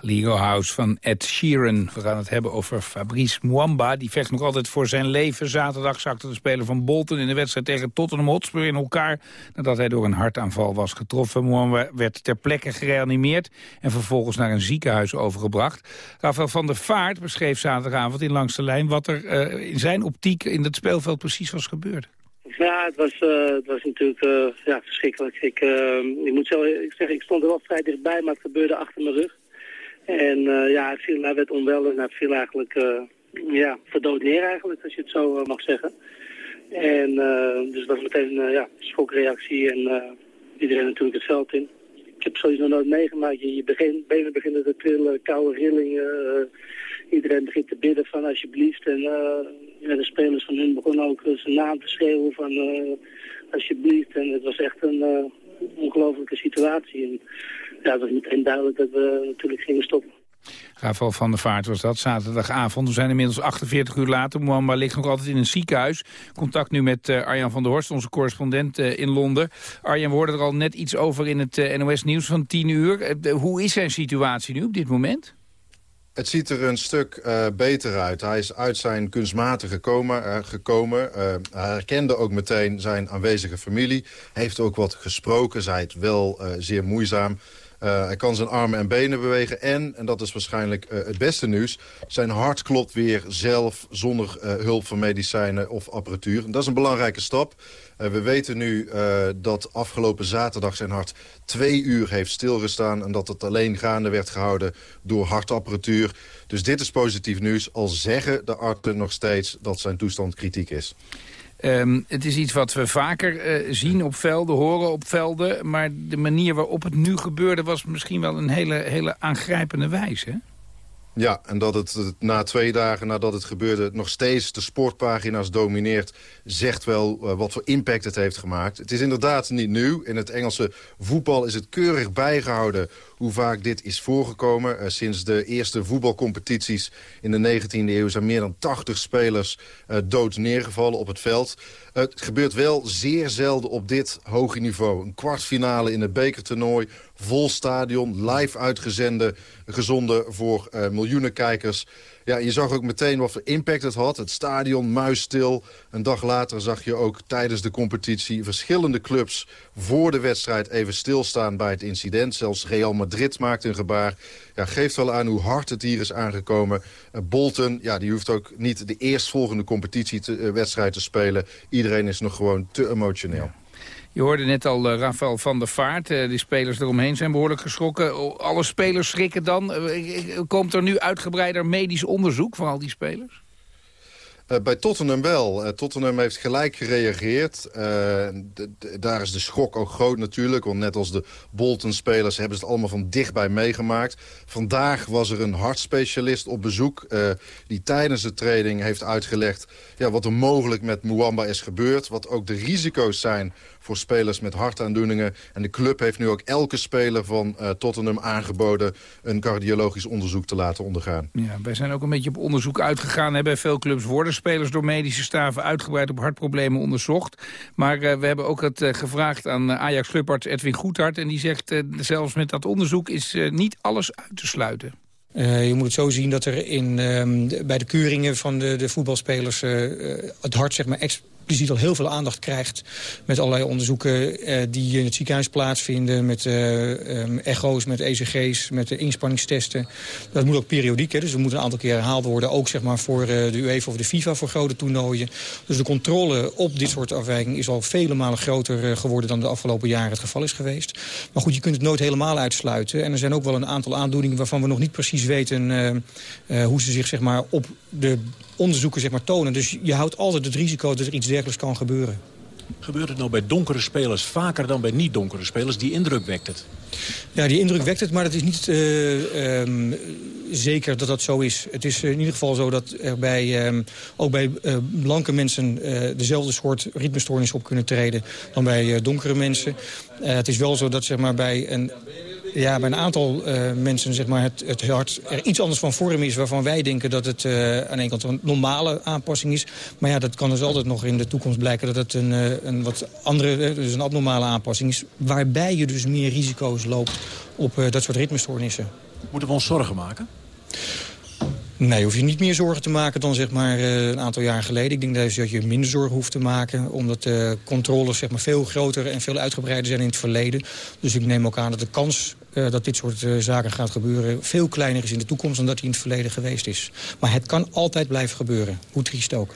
Lego House van Ed Sheeran. We gaan het hebben over Fabrice Mwamba. Die vecht nog altijd voor zijn leven. Zaterdag zakte de speler van Bolton in de wedstrijd tegen Tottenham Hotspur in elkaar... nadat hij door een hartaanval was getroffen. Mwamba werd ter plekke gereanimeerd... en vervolgens naar een ziekenhuis overgebracht. Rafael van der Vaart beschreef zaterdagavond in Langs de Lijn... wat er uh, in zijn optiek in het speelveld precies was gebeurd. Ja, het was, uh, het was natuurlijk uh, ja, verschrikkelijk. Ik, ik moet zo zeggen, ik stond er wel vrij dichtbij, maar het gebeurde achter mijn rug. En uh, ja, hij, werd onwel en hij viel eigenlijk uh, ja, verdood neer eigenlijk, als je het zo uh, mag zeggen. En dus het was meteen een ja, schokreactie en iedereen natuurlijk het veld in. Ik heb zoiets nog nooit meegemaakt. Je, je begin, benen beginnen te trillen, koude rillingen. iedereen begint te bidden van alsjeblieft. En de spelers van hun begonnen ook zijn naam te schreeuwen van alsjeblieft. En het was echt een ongelofelijke situatie. En, ja, het was meteen duidelijk dat we natuurlijk gingen stoppen. Rafael van der Vaart was dat, zaterdagavond. We zijn inmiddels 48 uur later. Mwamba ligt nog altijd in een ziekenhuis. Contact nu met uh, Arjan van der Horst, onze correspondent uh, in Londen. Arjan, we hoorden er al net iets over in het uh, NOS-nieuws van 10 uur. hoe is zijn situatie nu op dit moment? Het ziet er een stuk uh, beter uit. Hij is uit zijn kunstmatige coma uh, gekomen. Uh, hij herkende ook meteen zijn aanwezige familie. Heeft ook wat gesproken, zei het wel zeer moeizaam. Uh, hij kan zijn armen en benen bewegen. En, en dat is waarschijnlijk uh, het beste nieuws... zijn hart klopt weer zelf zonder uh, hulp van medicijnen of apparatuur. En dat is een belangrijke stap. we weten nu dat afgelopen zaterdag zijn hart twee uur heeft stilgestaan... en dat het alleen gaande werd gehouden door hartapparatuur. Dus dit is positief nieuws. Al zeggen de artsen nog steeds dat zijn toestand kritiek is. Um, het is iets wat we vaker uh, zien op velden, horen op velden. Maar de manier waarop het nu gebeurde was misschien wel een hele, hele aangrijpende wijze. Ja, en dat het, na twee dagen nadat het gebeurde nog steeds de sportpagina's domineert... zegt wel uh, wat voor impact het heeft gemaakt. Het is inderdaad niet nieuw. In het Engelse voetbal is het keurig bijgehouden hoe vaak dit is voorgekomen. Uh, sinds de eerste voetbalcompetities in de 19e eeuw zijn meer dan 80 spelers uh, dood neergevallen op het veld. Het gebeurt wel zeer zelden op dit hoge niveau. Een kwartfinale in het bekertoernooi, vol stadion, live uitgezende, gezonden voor miljoenen miljoenen kijkers. Ja, je zag ook meteen wat voor impact het had. Het stadion muisstil. Een dag later zag je ook tijdens de competitie... verschillende clubs voor de wedstrijd even stilstaan bij het incident. Zelfs Real Madrid maakte een gebaar. Ja, geeft wel aan hoe hard het hier is aangekomen. Uh, Bolton, ja, die hoeft ook niet de eerstvolgende competitiewedstrijd te spelen. Iedereen is nog gewoon te emotioneel. Je hoorde net al uh, Rafael van der Vaart. Uh, die spelers eromheen zijn behoorlijk geschrokken. Alle spelers schrikken dan. Uh, komt er nu uitgebreider medisch onderzoek van al die spelers? Bij Tottenham wel. Tottenham heeft gelijk gereageerd. Daar is de schok ook groot natuurlijk. Want net als de Bolton-spelers hebben ze het allemaal van dichtbij meegemaakt. Vandaag was er een hartspecialist op bezoek... die tijdens de training heeft uitgelegd... Ja, wat er mogelijk met Muamba is gebeurd. Wat ook de risico's zijn voor spelers met hartaandoeningen. En de club heeft nu ook elke speler van uh, Tottenham aangeboden... een cardiologisch onderzoek te laten ondergaan. Ja, wij zijn ook een beetje op onderzoek uitgegaan. Hè. Bij veel clubs worden spelers door medische staven uitgebreid op hartproblemen onderzocht. Maar uh, we hebben ook het uh, gevraagd aan Ajax-clubarts Edwin Goethart. En die zegt zelfs met dat onderzoek is niet alles uit te sluiten. Uh, je moet het zo zien dat er in, de, bij de keuringen van de, de voetbalspelers... Uh, het hart zeg maar, expliciet al heel veel aandacht krijgt... met allerlei onderzoeken uh, die in het ziekenhuis plaatsvinden... met um, echo's, met ECG's, met de inspanningstesten. Dat moet ook periodiek, hè, dus er moet een aantal keer herhaald worden... ook zeg maar, voor de UEFA of de FIFA voor grote toernooien. Dus de controle op dit soort afwijkingen... is al vele malen groter geworden dan de afgelopen jaren het geval is geweest. Maar goed, je kunt het nooit helemaal uitsluiten. En er zijn ook wel een aantal aandoeningen waarvan we nog niet precies weten... Hoe ze zich zeg maar, op de onderzoeken zeg maar, tonen. Dus je houdt altijd het risico dat er iets dergelijks kan gebeuren. Gebeurt het nou bij donkere spelers vaker dan bij niet-donkere spelers? Die indruk wekt het. Ja, die indruk wekt het, maar het is niet uh, um, zeker dat dat zo is. Het is in ieder geval zo dat er bij, um, ook bij uh, blanke mensen... Uh, dezelfde soort ritmestoornis op kunnen treden dan bij donkere mensen. het is wel zo dat zeg maar, bij een ja, bij een aantal uh, mensen zeg maar, het, het hart er iets anders van vorm is... waarvan wij denken dat het uh, aan een kant een normale aanpassing is. Maar ja, dat kan dus altijd nog in de toekomst blijken... dat het een, uh, een wat andere, dus een abnormale aanpassing is... waarbij je dus meer risico's loopt op dat soort ritmestoornissen. Moeten we ons zorgen maken? Nee, hoef je niet meer zorgen te maken dan zeg maar, een aantal jaar geleden. Ik denk dat je minder zorgen hoeft te maken... omdat de controles zeg maar, veel groter en veel uitgebreider zijn in het verleden. Dus ik neem ook aan dat de kans uh, dat dit soort uh, zaken gaat gebeuren... veel kleiner is in de toekomst dan dat hij in het verleden geweest is. Maar het kan altijd blijven gebeuren, hoe triest ook.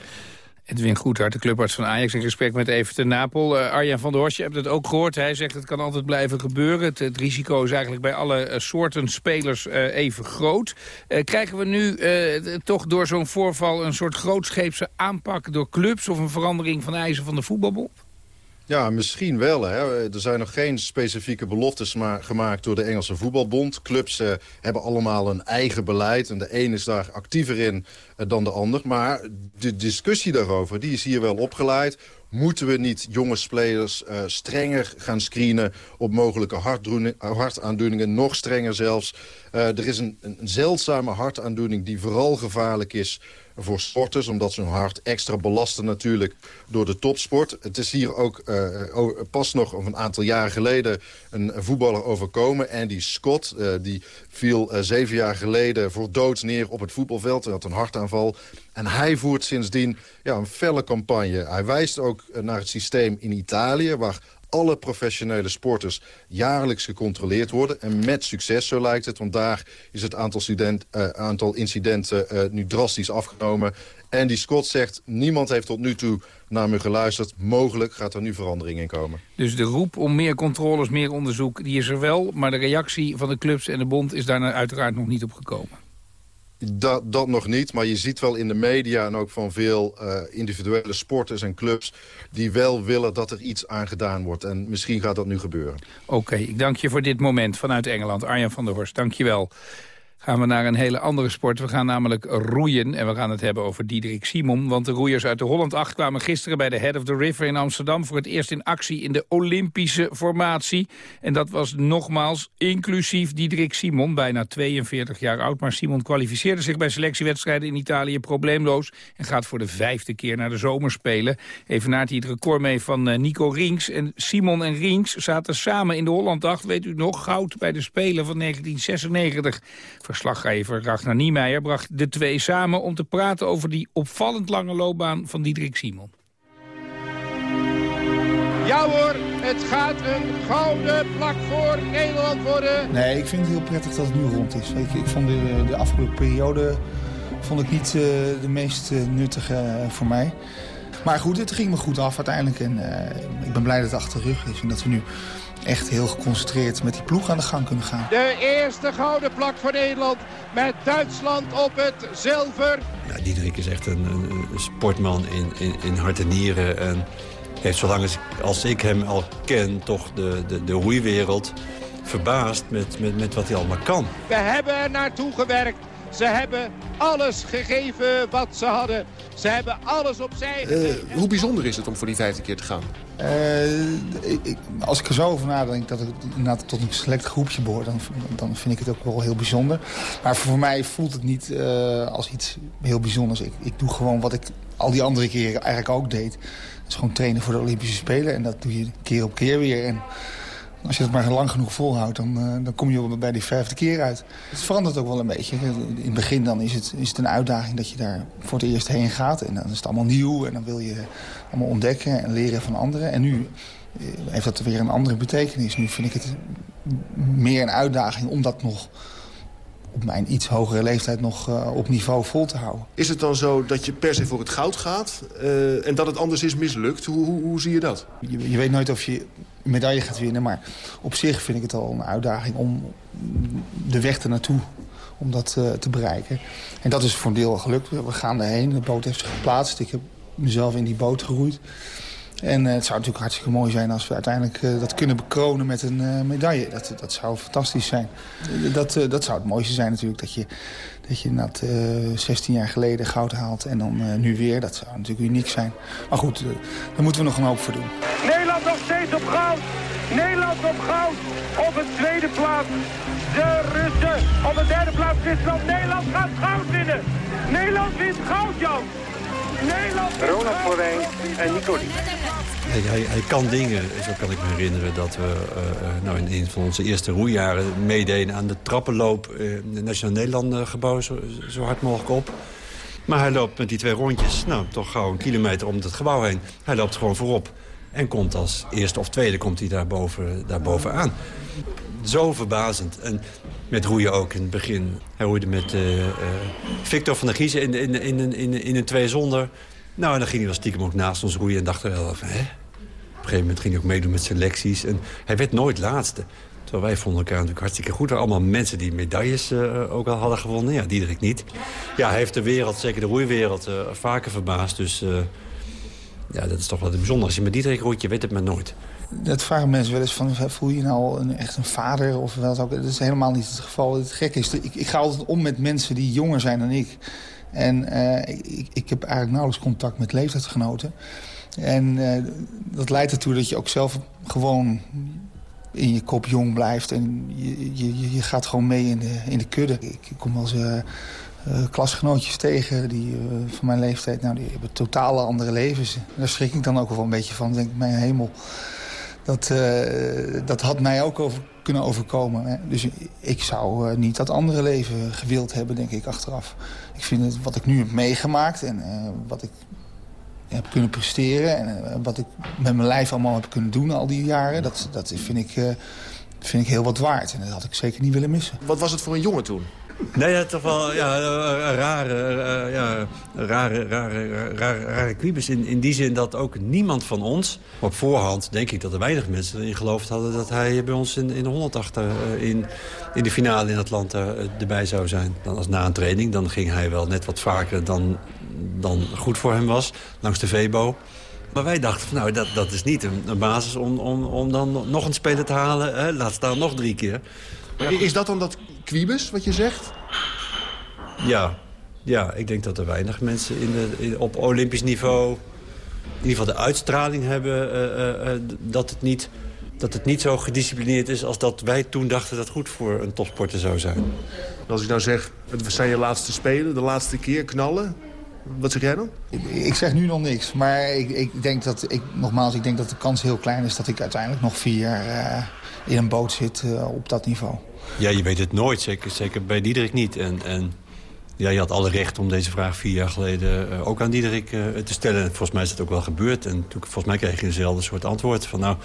Edwin Goedhart, de clubarts van Ajax, in gesprek met Even ten Napel. Uh, Arjan van der Horst, je hebt het ook gehoord. Hij zegt het kan altijd blijven gebeuren. Het, risico is eigenlijk bij alle uh, soorten spelers uh, even groot. krijgen we nu toch door zo'n voorval een soort grootscheepse aanpak door clubs... of een verandering van eisen van de voetbalbond? Ja, misschien wel. Hè. Er zijn nog geen specifieke beloftes gemaakt door de Engelse voetbalbond. Clubs eh, hebben allemaal een eigen beleid. En de een is daar actiever in eh, dan de ander. Maar de discussie daarover die is hier wel opgeleid. Moeten we niet jonge spelers uh, strenger gaan screenen op mogelijke hartaandoeningen? Nog strenger zelfs. Uh, er is een, een zeldzame hartaandoening die vooral gevaarlijk is voor sporters. Omdat zo'n hart extra belasten natuurlijk door de topsport. Het is hier ook uh, pas nog een aantal jaren geleden een voetballer overkomen. Andy Scott, uh, die viel zeven jaar geleden voor dood neer op het voetbalveld. Hij had een hartaanval. En hij voert sindsdien ja, een felle campagne. Hij wijst ook naar het systeem in Italië... waar alle professionele sporters jaarlijks gecontroleerd worden. En met succes, zo lijkt het. Want daar is het aantal, student, uh, aantal incidenten uh, nu drastisch afgenomen. En die Scott zegt, niemand heeft tot nu toe naar me geluisterd. Mogelijk gaat er nu verandering in komen. Dus de roep om meer controles, meer onderzoek, die is er wel. Maar de reactie van de clubs en de bond is daar uiteraard nog niet op gekomen. Dat, dat nog niet, maar je ziet wel in de media en ook van veel uh, individuele sporters en clubs... die wel willen dat er iets aan gedaan wordt. En misschien gaat dat nu gebeuren. Oké, ik dank je voor dit moment vanuit Engeland. Arjan van der Horst, dank je wel gaan we naar een hele andere sport. We gaan namelijk roeien en we gaan het hebben over Diederik Simon. Want de roeiers uit de Holland 8 kwamen gisteren bij de Head of the River in Amsterdam... voor het eerst in actie in de Olympische formatie. En dat was nogmaals inclusief Diederik Simon, bijna 42 jaar oud. Maar Simon kwalificeerde zich bij selectiewedstrijden in Italië probleemloos... en gaat voor de vijfde keer naar de zomerspelen. Evenaart hij het record mee van uh, Nico Rings. En Simon en Rings zaten samen in de Holland 8, weet u nog, goud bij de Spelen van 1996 Verslaggever Ragnar Niemeyer bracht de twee samen om te praten over die opvallend lange loopbaan van Diederik Simon. Ja hoor, het gaat een gouden plak voor Nederland worden. Nee, ik vind het heel prettig dat het nu rond is. Ik, ik vond de, de afgelopen periode vond ik niet uh, de meest uh, nuttige uh, voor mij. Maar goed, het ging me goed af uiteindelijk. En ik ben blij dat het achter de rug is. En dat we nu echt heel geconcentreerd met die ploeg aan de gang kunnen gaan. De eerste gouden plak voor Nederland met Duitsland op het zilver. Ja, Diederik is echt een, sportman in, in, in hart en nieren. En heeft zolang als, als ik hem al ken toch de, de, de roeiwereld verbaasd met, met, met wat hij allemaal kan. We hebben er naartoe gewerkt. Ze hebben alles gegeven wat ze hadden. Ze hebben alles opzij uh, Hoe bijzonder is het om voor die vijfde keer te gaan? Uh, ik, als ik er zo over nadenk dat ik inderdaad tot een select groepje behoor... Dan, dan vind ik het ook wel heel bijzonder. Maar voor mij voelt het niet uh, als iets heel bijzonders. Ik, ik doe gewoon wat ik al die andere keren eigenlijk ook deed. Dat is gewoon trainen voor de Olympische Spelen. En dat doe je keer op keer weer. En als je het maar lang genoeg volhoudt, dan, uh, dan kom je bij die vijfde keer uit. Het verandert ook wel een beetje. In het begin dan is, het, is het een uitdaging dat je daar voor het eerst heen gaat. En dan is het allemaal nieuw en dan wil je allemaal ontdekken en leren van anderen. En nu heeft dat weer een andere betekenis. Nu vind ik het meer een uitdaging om dat nog op mijn iets hogere leeftijd nog uh, op niveau vol te houden. Is het dan zo dat je per se voor het goud gaat uh, en dat het anders is mislukt? Hoe, hoe, hoe zie je dat? Je, je, weet nooit of je een medaille gaat winnen, maar op zich vind ik het al een uitdaging om de weg ernaartoe om dat uh, te bereiken. En dat is voor een deel gelukt. We gaan erheen, de boot heeft zich geplaatst. Ik heb mezelf in die boot geroeid. En uh, het zou natuurlijk hartstikke mooi zijn als we uiteindelijk uh, dat kunnen bekronen met een uh, medaille. Dat, dat zou fantastisch zijn. Dat, dat zou het mooiste zijn natuurlijk. Dat je, dat je inderdaad 16 jaar geleden goud haalt en dan nu weer. Dat zou natuurlijk uniek zijn. Maar goed, daar moeten we nog een hoop voor doen. Nederland nog steeds op goud. Nederland op goud. Op een tweede plaats. De Russen. Op een derde plaats Zwitserland. Nederland gaat goud winnen. Nederland wint goud, Jan. Ronald Florijn en Nico hij, hij, kan dingen, zo kan ik me herinneren... dat we uh, nou in een van onze eerste roeijaren meededen aan de trappenloop... in het Nationaal Nederland gebouw zo, zo, hard mogelijk op. Maar hij loopt met die twee rondjes, nou, toch gauw een kilometer om het gebouw heen. Hij loopt gewoon voorop en komt als eerste of tweede komt hij daarboven, daarboven aan. Zo verbazend. En met roeien ook in het begin. Hij roeide met uh, uh, Victor van der Giezen in, in, in, in, in, een twee zonder... Nou, en dan ging hij wel stiekem ook naast ons roeien en dacht wel van, hè? Op een gegeven moment ging hij ook meedoen met selecties. En hij werd nooit laatste. Terwijl wij vonden elkaar natuurlijk hartstikke goed. Er allemaal mensen die medailles uh, ook al hadden gewonnen. Ja, Diederik niet. Ja, hij heeft de wereld, zeker de roeiwereld, vaker verbaasd. Dus ja, dat is toch wel bijzonder. Als je met Diederik roeit, je weet het maar nooit. Dat vragen mensen wel eens van, voel je nou een, echt een vader of wat ook. Dat is helemaal niet het geval. Het gekke is, ik, ik ga altijd om met mensen die jonger zijn dan ik. En uh, ik, ik heb eigenlijk nauwelijks contact met leeftijdsgenoten. En uh, dat leidt ertoe dat je ook zelf gewoon in je kop jong blijft. En je, je, je gaat gewoon mee in de, in de kudde. Ik, kom als uh, klasgenootjes tegen die van mijn leeftijd... Nou, die hebben totale andere levens. Daar schrik ik dan ook wel een beetje van. Dan denk ik, mijn hemel, dat, dat had mij ook over kunnen overkomen. Hè. Dus ik zou uh, niet dat andere leven gewild hebben, denk ik, achteraf. Ik vind het wat ik nu heb meegemaakt en uh, wat ik heb kunnen presteren... en wat ik met mijn lijf allemaal heb kunnen doen al die jaren... dat, dat vind, ik, vind ik heel wat waard. En dat had ik zeker niet willen missen. Wat was het voor een jongen toen? Nee, ja, toch wel ja, een rare, uh, ja, rare, rare, rare, rare kwiebus. In, in die zin dat ook niemand van ons... op voorhand denk ik dat er weinig mensen erin geloofd hadden... dat hij bij ons in, in de 180 uh, in, in de finale in Atlanta erbij zou zijn. Dan als na een training dan ging hij wel net wat vaker dan, dan goed voor hem was. Langs de Vebo. Maar wij dachten, van, nou, dat, dat is niet een, een basis om, om, om dan nog een speler te halen. Hè? Laat staan nog drie keer. Is dat dan dat kwiebus wat je zegt? Ja, ja ik denk dat er weinig mensen in de, in, op olympisch niveau... in ieder geval de uitstraling hebben uh, uh, dat, het niet, dat het niet zo gedisciplineerd is... als dat wij toen dachten dat goed voor een topsporter zou zijn. Als ik nou zeg, het zijn je laatste spelen, de laatste keer knallen... Wat zeg jij dan? Ik, ik zeg nu nog niks, maar ik, ik, denk dat, ik, nogmaals, ik denk dat de kans heel klein is... dat ik uiteindelijk nog vier in een boot zit op dat niveau. Ja, je weet het nooit, zeker, zeker bij Diederik niet. En, en ja, je had alle recht om deze vraag vier jaar geleden ook aan Diederik te stellen. Volgens mij is dat ook wel gebeurd. En volgens mij kreeg je dezelfde soort antwoord van... nou,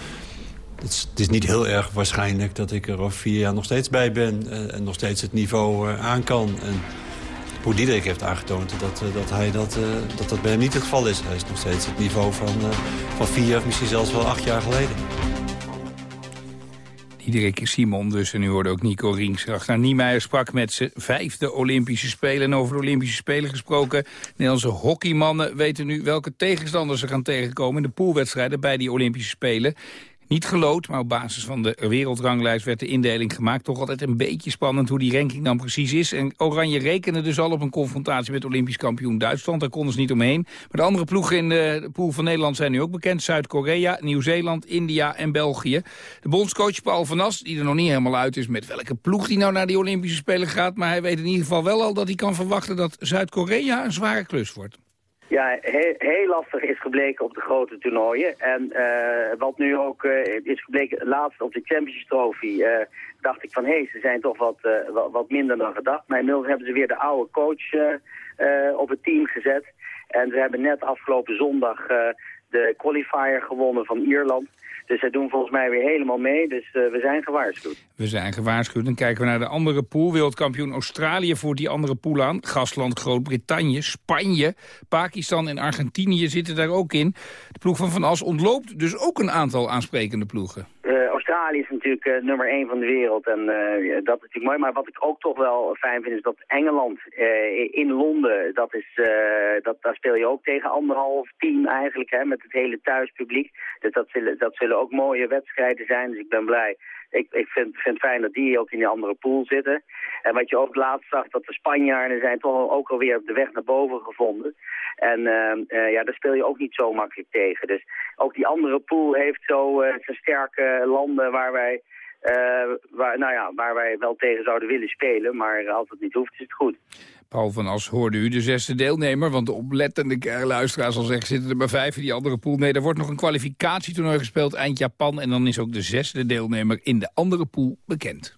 het is, niet heel erg waarschijnlijk dat ik er over vier jaar nog steeds bij ben... en nog steeds het niveau aan kan. En, Diederik heeft aangetoond dat, eh, dat, hij dat, eh, dat dat bij hem niet het geval is. Hij is nog steeds het niveau van, eh, van vier of misschien zelfs wel acht jaar geleden. Diederik Simon dus. En u hoorde ook Nico Riensgracht. Nou, Niemeyer sprak met zijn vijfde Olympische Spelen. En over de Olympische Spelen gesproken. Nederlandse hockeymannen weten nu welke tegenstanders ze gaan tegenkomen... in de poolwedstrijden bij die Olympische Spelen. Niet gelood, maar op basis van de wereldranglijst werd de indeling gemaakt. Toch altijd een beetje spannend hoe die ranking dan precies is. En Oranje rekende dus al op een confrontatie met Olympisch kampioen Duitsland. Daar konden ze niet omheen. Maar de andere ploegen in de pool van Nederland zijn nu ook bekend. Zuid-Korea, Nieuw-Zeeland, India en België. De bondscoach Paul van As, die er nog niet helemaal uit is met welke ploeg die nou naar die Olympische Spelen gaat. Maar hij weet in ieder geval wel al dat hij kan verwachten dat Zuid-Korea een zware klus wordt. Ja, heel, heel, lastig is gebleken op de grote toernooien. En uh, wat nu ook uh, is gebleken, laatst op de Champions Trophy, uh, dacht ik van hé, ze zijn toch wat, wat, wat, minder dan gedacht. Maar inmiddels hebben ze weer de oude coach op het team gezet. En ze hebben net afgelopen zondag de qualifier gewonnen van Ierland. Dus zij doen volgens mij weer helemaal mee. Dus uh, we zijn gewaarschuwd. We zijn gewaarschuwd. Dan kijken we naar de andere pool. Wereldkampioen Australië voert die andere pool aan. Gastland Groot-Brittannië, Spanje, Pakistan en Argentinië zitten daar ook in. De ploeg van Van As ontloopt dus ook een aantal aansprekende ploegen. Uh, Australië is natuurlijk uh, nummer 1 van de wereld en uh, dat is natuurlijk mooi. Maar wat ik ook toch wel fijn vind is dat Engeland in Londen, dat is, dat, daar speel je ook tegen anderhalf team eigenlijk, hè, met het hele thuispubliek. Dus dat zullen, dat zullen ook mooie wedstrijden zijn, dus ik ben blij. Ik, ik vind, vind fijn dat die ook in die andere pool zitten. En wat je ook laatst zag, dat de Spanjaarden zijn toch ook alweer de weg naar boven gevonden. En uh, ja, daar speel je ook niet zo makkelijk tegen. Dus ook die andere pool heeft zo uh, zijn sterke landen waar wij, uh, waar, nou ja, waar wij wel tegen zouden willen spelen. Maar als het niet hoeft, is het goed. Paul van As hoorde u de zesde deelnemer. Want de oplettende luisteraar zal zeggen, zitten er maar vijf in die andere pool. Nee, er wordt nog een kwalificatietoernooi gespeeld eind Japan. En dan is ook de zesde deelnemer in de andere pool bekend.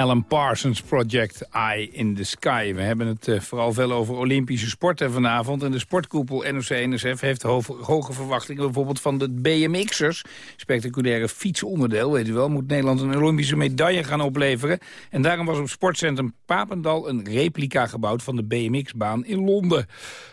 Alan Parsons Project Eye in the Sky. We hebben het uh, vooral veel over Olympische sporten vanavond. En de sportkoepel NOC-NSF heeft hoge verwachtingen... bijvoorbeeld van de BMX'ers. Spectaculaire fietsonderdeel, weet u wel... moet Nederland een Olympische medaille gaan opleveren. En daarom was op sportcentrum Papendal... een replica gebouwd van de BMX-baan in Londen.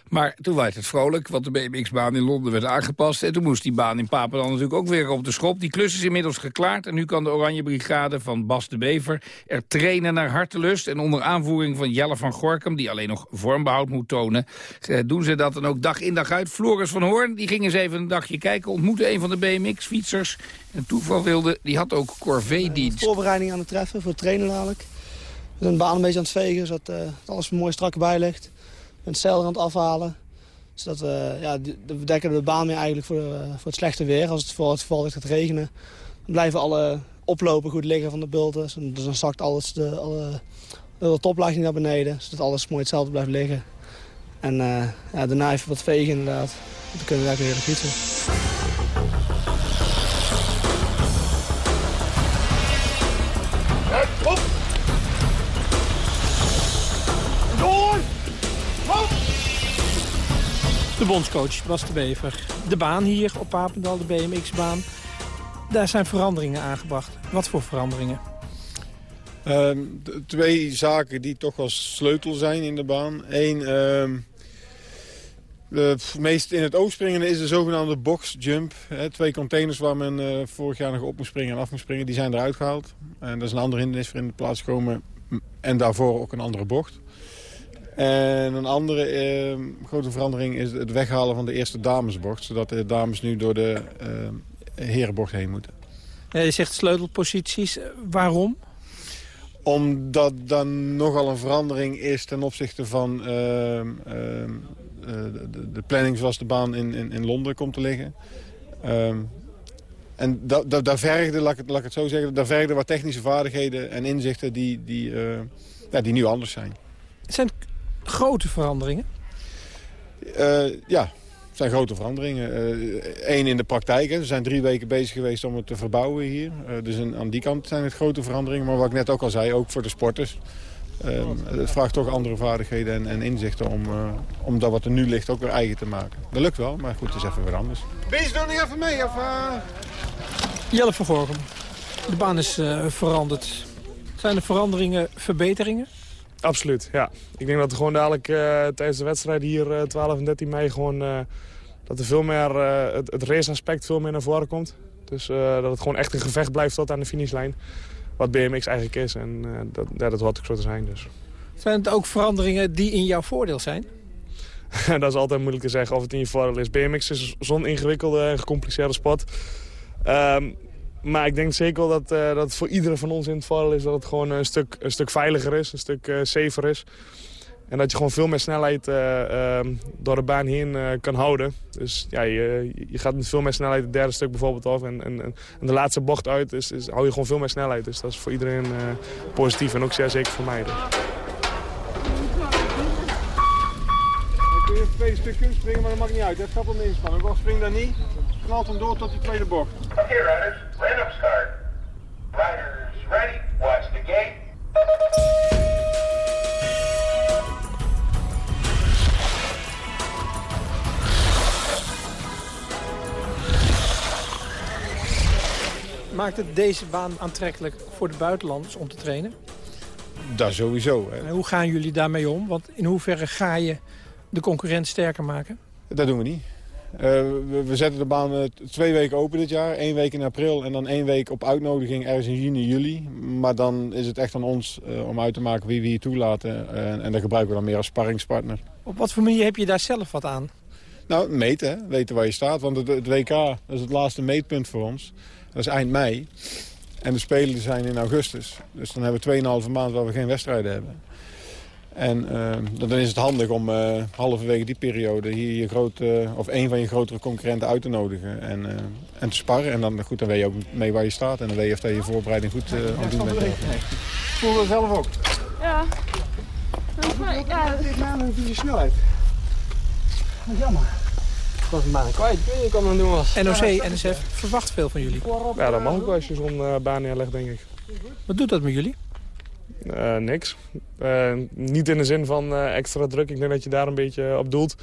Maar toen werd het vrolijk, want de BMX-baan in Londen werd aangepast. En toen moest die baan in Papendal natuurlijk ook weer op de schop. Die klus is inmiddels geklaard en nu kan de Oranje Brigade van Bas de Bever... er trainen naar hartelust. En onder aanvoering van Jelle van Gorkum, die alleen nog vormbehoud moet tonen... Eh, doen ze dat dan ook dag in dag uit. Floris van Hoorn, die ging eens even een dagje kijken... ontmoette een van de BMX-fietsers. En toeval wilde, die had ook corvée-dienst. Voorbereiding aan het treffen, voor het trainen dadelijk. We zijn de baan een beetje aan het vegen, zodat uh, alles mooi strak bij ligt het zeil aan het afhalen. Zodat we, ja, we dekken de baan mee eigenlijk voor, eh, voor het slechte weer. Als het voor het geval gaat regenen, dan blijven alle oplopen goed liggen van de bulten. Dus dan zakt alles de, alle, de toplaag naar beneden. Zodat alles mooi hetzelfde blijft liggen. En uh, ja, daarna even wat vegen inderdaad. Dan kunnen we lekker weer fietsen. Bondscoach Bas de Bever. De baan hier op Papendal, de BMX-baan. Daar zijn veranderingen aangebracht. Wat voor veranderingen? Ehm, twee zaken die toch wel sleutel zijn in de baan. Eén, uh, de meest in het oog springen is de zogenaamde box jump. twee containers waar men uh, vorig jaar nog op moest springen en af moest springen, die zijn eruit gehaald. En dat is een andere hindernis voor in de plaats gekomen. En daarvoor ook een andere bocht. En een andere eh, grote verandering is het weghalen van de eerste damesbocht. Zodat de dames nu door de uh, herenbocht heen moeten. Je zegt sleutelposities. Waarom? Omdat dan nogal een verandering is ten opzichte van ehm, ehm, eh, de, de, planning zoals de baan in, in, in Londen komt te liggen. Ehm, en da, da, daar vergde, laat ik, het, laat ik het zo zeggen, daar vergden wat technische vaardigheden en inzichten die, die, ja, die nu anders zijn. Zijn grote veranderingen? Uh, ja, het zijn grote veranderingen. Eén uh, in de praktijk. Hè. We zijn drie weken bezig geweest om het te verbouwen hier. Uh, dus een, aan die kant zijn het grote veranderingen. Maar wat ik net ook al zei, ook voor de sporters. het vraagt toch andere vaardigheden en, en inzichten om, om dat wat er nu ligt ook weer eigen te maken. Dat lukt wel, maar goed, het is even weer anders. Wees er niet even mee? Of, Jelle van Gorgem, de baan is veranderd. Zijn er veranderingen verbeteringen? Absoluut, ja. Ik denk dat er gewoon dadelijk uh, tijdens de wedstrijd hier uh, 12 en 13 mei gewoon... Uh, dat er veel meer, het, het raceaspect veel meer naar voren komt. Dus dat het gewoon echt een gevecht blijft tot aan de finishlijn. Wat BMX eigenlijk is en dat, ja, dat hoort ook zo te zijn. Dus. Zijn het ook veranderingen die in jouw voordeel zijn? dat is altijd moeilijk te zeggen of het in je voordeel is. BMX is zo'n ingewikkelde en gecompliceerde sport. Um, maar ik denk zeker wel dat, uh, dat het voor iedereen van ons in het voordeel is... dat het gewoon een stuk, een stuk veiliger is, een stuk uh, safer is. En dat je gewoon veel meer snelheid uh, door de baan heen kan houden. Dus ja, je, je gaat met veel meer snelheid het derde stuk bijvoorbeeld af. En, en, en de laatste bocht uit is, is, hou je gewoon veel meer snelheid. Dus dat is voor iedereen positief en ook zeer zeker voor mij. Dus. Kun je het tweede stuk kunnen springen, maar dat maakt niet uit. Het gaat om de inspanning. Al spring dan niet, knalt hem door tot die tweede bocht. Oké, runners, random start. Riders ready, watch the gate. Maakt het deze baan aantrekkelijk voor de buitenlanders om te trainen? Dat sowieso. Hè. En hoe gaan jullie daarmee om? Want in hoeverre ga je de concurrent sterker maken? Dat doen we niet. Uh, we, we, zetten de baan uh, twee weken open dit jaar. één week in april en dan één week op uitnodiging ergens in juni, juli. Maar dan is het echt aan ons uh, om uit te maken wie we hier toelaten. en, en dat gebruiken we dan meer als sparringspartner. Op wat voor manier heb je daar zelf wat aan? Nou, meten. Hè? Weten waar je staat. Want het, het WK dat is het laatste meetpunt voor ons. Dat is eind mei. En de Spelen zijn in augustus. Dus dan hebben we 2,5 maand waar we geen wedstrijden hebben. En uh, dan is het handig om uh, halverwege die periode hier je grote, of een van je grotere concurrenten uit te nodigen en, uh, en te sparren. En dan, goed, dan weet je ook mee waar je staat en dan weet je of je je voorbereiding goed aan het doen bent. Voel je dat zelf ook? Ja. Ja, dat is namelijk je snelheid. Dat is jammer. Ik was een baan kwijt. Ik weet niet wat ik aan doen was. NOC, NSF verwacht veel van jullie. Ja, dat mag ook wel als je zo'n baan neerlegt, denk ik. Wat doet dat met jullie? Eh, niks. Eh, niet in de zin van eh, extra druk. Ik denk dat je daar een beetje op doelt.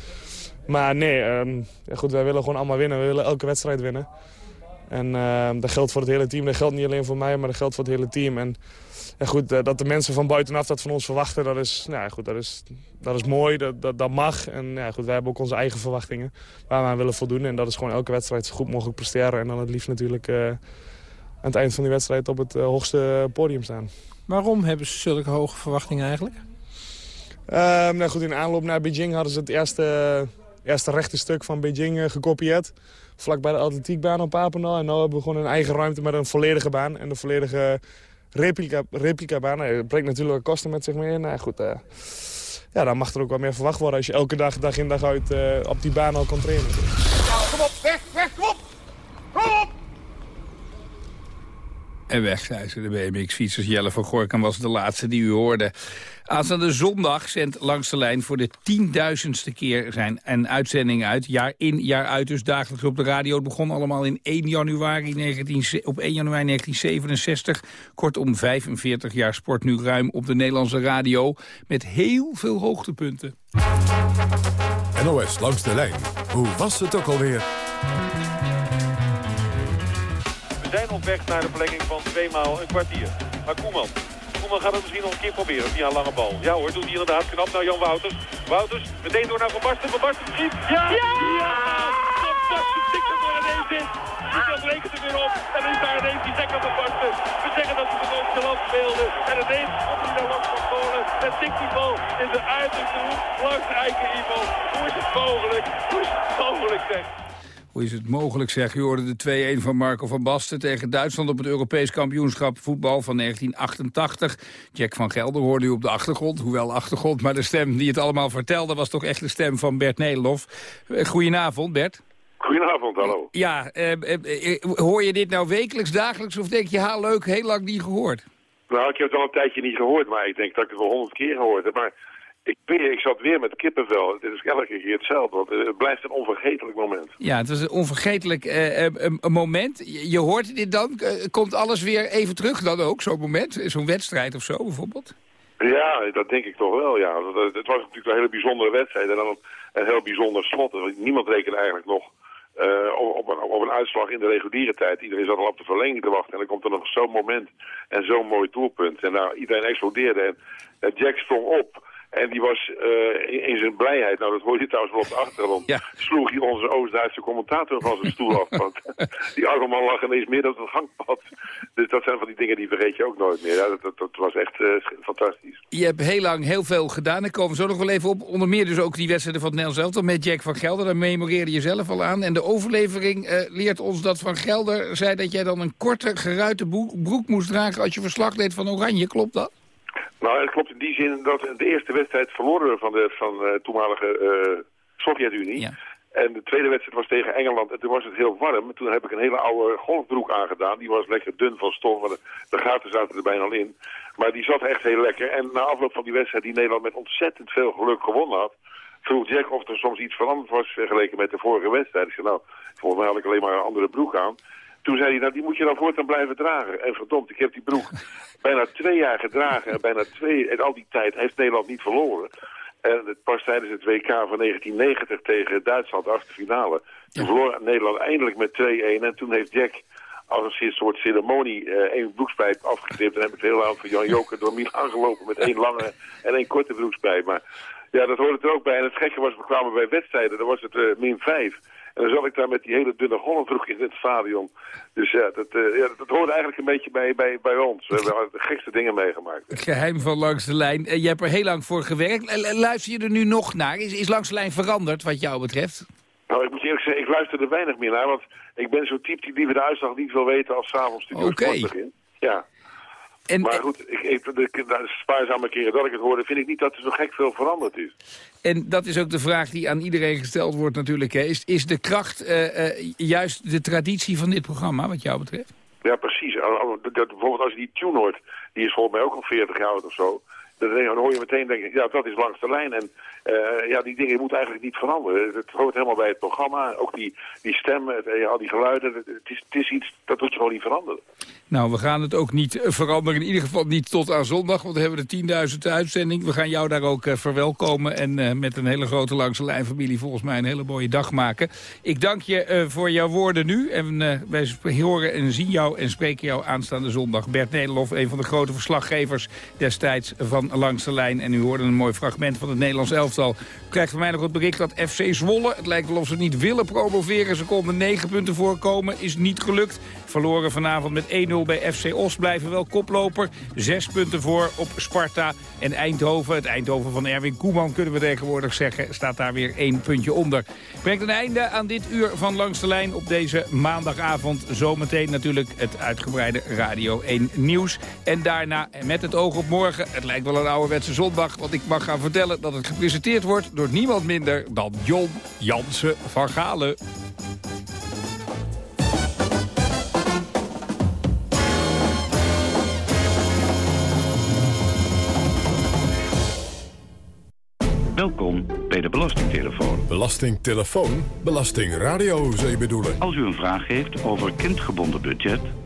Maar nee, ehm, goed, wij willen gewoon allemaal winnen. We willen elke wedstrijd winnen. En ehm, dat geldt voor het hele team. Dat geldt niet alleen voor mij, maar dat geldt voor het hele team. En goed, dat de mensen van buitenaf dat van ons verwachten, dat is, nou ja, goed, dat is, dat is mooi. Dat, dat, mag. En ja, goed, wij hebben ook onze eigen verwachtingen waar we aan willen voldoen. En dat is gewoon elke wedstrijd zo goed mogelijk presteren. En dan het liefst natuurlijk aan het eind van die wedstrijd op het hoogste podium staan. Waarom hebben ze zulke hoge verwachtingen eigenlijk? Ehm, nou goed, in aanloop naar Beijing hadden ze het eerste, eerste rechte stuk van Beijing eh, gekopieerd. Vlak bij de atletiekbaan op Papendal. En nu hebben we gewoon een eigen ruimte met een volledige baan. En de volledige replica, replica baan. Nou, dat brengt natuurlijk kosten met zich mee. Nou goed, eh, ja, dan mag er ook wat meer verwacht worden als je elke dag, dag in dag uit eh, op die baan al kan trainen. Kom op, weg, weg, kom op! Kom op! En weg zijn ze, de BMX-fietsers. Jelle van Gorkum was de laatste die u hoorde. Aanstaande zondag zendt Langs de Lijn voor de tienduizendste keer zijn een uitzending uit. Jaar in, jaar uit, dus dagelijks op de radio. Het begon allemaal in 1 januari 19, op 1 januari 1967. Kortom, 45 jaar sport nu ruim op de Nederlandse radio. Met heel veel hoogtepunten. NOS langs de lijn. Hoe was het ook alweer? Op weg naar de verlenging van twee maal een kwartier. Maar Koeman, Koeman gaat het misschien nog een keer proberen via een lange bal. Ja hoor, doet hij inderdaad knap naar Jan Wouters. Wouters, meteen door naar Van Basten. Van Basten schiet. Ja! Ja! Van Basten tikt er door ineens in. Die dat rekent er weer op. En is daar ineens die zeker Van Basten. We zeggen dat hij de nonchalant speelde. En ineens komt hij daar langs van Kolen. En tikt die bal in de uiterste hoek langs de eiken iemand. Hoe is het mogelijk? Hoe is het mogelijk zeg? Hoe is het mogelijk, zeg? U hoorde de 2-1 van Marco van Basten tegen Duitsland op het Europees kampioenschap voetbal van 1988. Jack van Gelder hoorde u op de achtergrond, hoewel achtergrond, maar de stem die het allemaal vertelde was toch echt de stem van Bert Nederlof. Eh, Goedenavond, Bert. Goedenavond, hallo. Ja, eh, eh, eh, hoor je dit nou wekelijks, dagelijks of denk je, ha leuk, heel lang niet gehoord? Nou, ik heb het al een tijdje niet gehoord, maar ik denk dat ik het wel honderd keer gehoord heb. Maar ik, ik zat weer met kippenvel. Het is elke keer hetzelfde, want het blijft een onvergetelijk moment. Ja, het was een onvergetelijk eh, eh, een, een moment. Je, je hoort dit dan, eh, komt alles weer even terug dan ook, zo'n moment? Zo'n wedstrijd of zo bijvoorbeeld? Ja, dat denk ik toch wel, ja. Het was natuurlijk een hele bijzondere wedstrijd en dan een, heel bijzonder slot. Niemand rekende eigenlijk nog op, op, een, op een uitslag in de reguliere tijd. Iedereen zat al op de verlenging te wachten. En dan komt er nog zo'n moment en zo'n mooi doelpunt. En nou, iedereen explodeerde. En Jack sprong op. En die was eh, in, in zijn blijheid, nou dat hoor je trouwens wel op de achtergrond, sloeg hij onze Oost-Duitse commentator van zijn stoel af. Want die arme man lag ineens meer op het gangpad. Dus dat zijn van die dingen die vergeet je ook nooit meer. Ja, dat, dat, dat was echt eh, fantastisch. Je hebt heel lang heel veel gedaan. Komen we zo nog wel even op. Onder meer dus ook die wedstrijden van het Nederlands elftal met Jack van Gelder. Daar memoreerde je zelf al aan. En de overlevering eh, leert ons dat Van Gelder zei dat jij dan een korte geruite broek moest dragen als je verslag deed van Oranje. Klopt dat? Nou, het klopt in die zin dat de eerste wedstrijd verloren van de van, uh, toenmalige uh, Sovjet-Unie. En de tweede wedstrijd was tegen Engeland en toen was het heel warm. Toen heb ik een hele oude golfbroek aangedaan. Die was lekker dun van stof, maar de, de gaten zaten er bijna al in. Maar die zat echt heel lekker. En na afloop van die wedstrijd die Nederland met ontzettend veel geluk gewonnen had... vroeg Jack of er soms iets veranderd was vergeleken met de vorige wedstrijd. Ik zei, nou, volgens mij had ik alleen maar een andere broek aan. Toen zei hij, nou die moet je dan voortaan blijven dragen. En verdomd, ik heb die broek bijna twee jaar gedragen. En bijna twee, en al die tijd heeft Nederland niet verloren. En het pas tijdens het WK van 1990 tegen Duitsland, de achtste finale. Toen verloor Nederland eindelijk met 2-1. En toen heeft Jack als een soort ceremonie uh, één broekspijp afgeknipt. En heb ik het hele avond van Jan Joker door Milaan gelopen met één lange en één korte broekspijp. Maar ja, dat hoorde er ook bij. En het gekke was, we kwamen bij wedstrijden, dan was het uh, min 5. En dan zat ik daar met die hele dunne golfbroek in het stadion. Dus ja, dat, uh, ja, dat hoorde eigenlijk een beetje bij, bij, bij ons. We hebben de gekste dingen meegemaakt. Het geheim van Langs de Lijn. Uh, je hebt er heel lang voor gewerkt. Luister je er nu nog naar? Is, is Langs de Lijn veranderd wat jou betreft? Nou, ik moet eerlijk zeggen, ik luister er weinig meer naar. Want ik ben zo'n type die liever de uitslag niet wil weten als s'avonds Studio okay. Sport begint. Ja. En, maar goed, ik, ik, de, de spaarzame keren dat ik het hoorde, vind ik niet dat er zo gek veel veranderd is. En dat is ook de vraag die aan iedereen gesteld wordt natuurlijk. Hè. Is, is de kracht uh, uh, juist de traditie van dit programma, wat jou betreft? Ja, precies. Bijvoorbeeld als je die tune hoort, die is volgens mij ook al 40 jaar oud of zo. dan hoor je meteen denken, ja, dat is langs de lijn. En uh, ja, die dingen moeten eigenlijk niet veranderen. Het hoort helemaal bij het programma. Ook die, die stemmen, het, al die geluiden. Het is, het is iets, dat moet je gewoon niet veranderen. Nou, we gaan het ook niet veranderen. In ieder geval niet tot aan zondag, want we hebben de 10.000 uitzending. We gaan jou daar ook verwelkomen en met een hele grote langs de lijnfamilie volgens mij een hele mooie dag maken. Ik dank je voor jouw woorden nu. En wij horen en zien jou en spreken jou aanstaande zondag. Bert Nederlof, een van de grote verslaggevers destijds van Langs de Lijn. En u hoorde een mooi fragment van het Nederlands elftal. Krijgt van mij nog het bericht dat FC Zwolle, het lijkt wel of ze niet willen promoveren. Ze konden negen punten voorkomen, is niet gelukt. Verloren vanavond met 1-0 bij FC Os, blijven wel koploper. Zes punten voor op Sparta en Eindhoven. Het Eindhoven van Erwin Koeman kunnen we tegenwoordig zeggen. Staat daar weer één puntje onder. Brengt een einde aan dit uur van Langs de Lijn op deze maandagavond. Zometeen natuurlijk het uitgebreide Radio 1 nieuws. En daarna met het oog op morgen. Het lijkt wel een ouderwetse zondag. Want ik mag gaan vertellen dat het gepresenteerd wordt door niemand minder dan Jon Jansen van Galen. Welkom bij de Belastingtelefoon. Belastingtelefoon? Belastingradio, zou je bedoelen? Als u een vraag heeft over kindgebonden budget...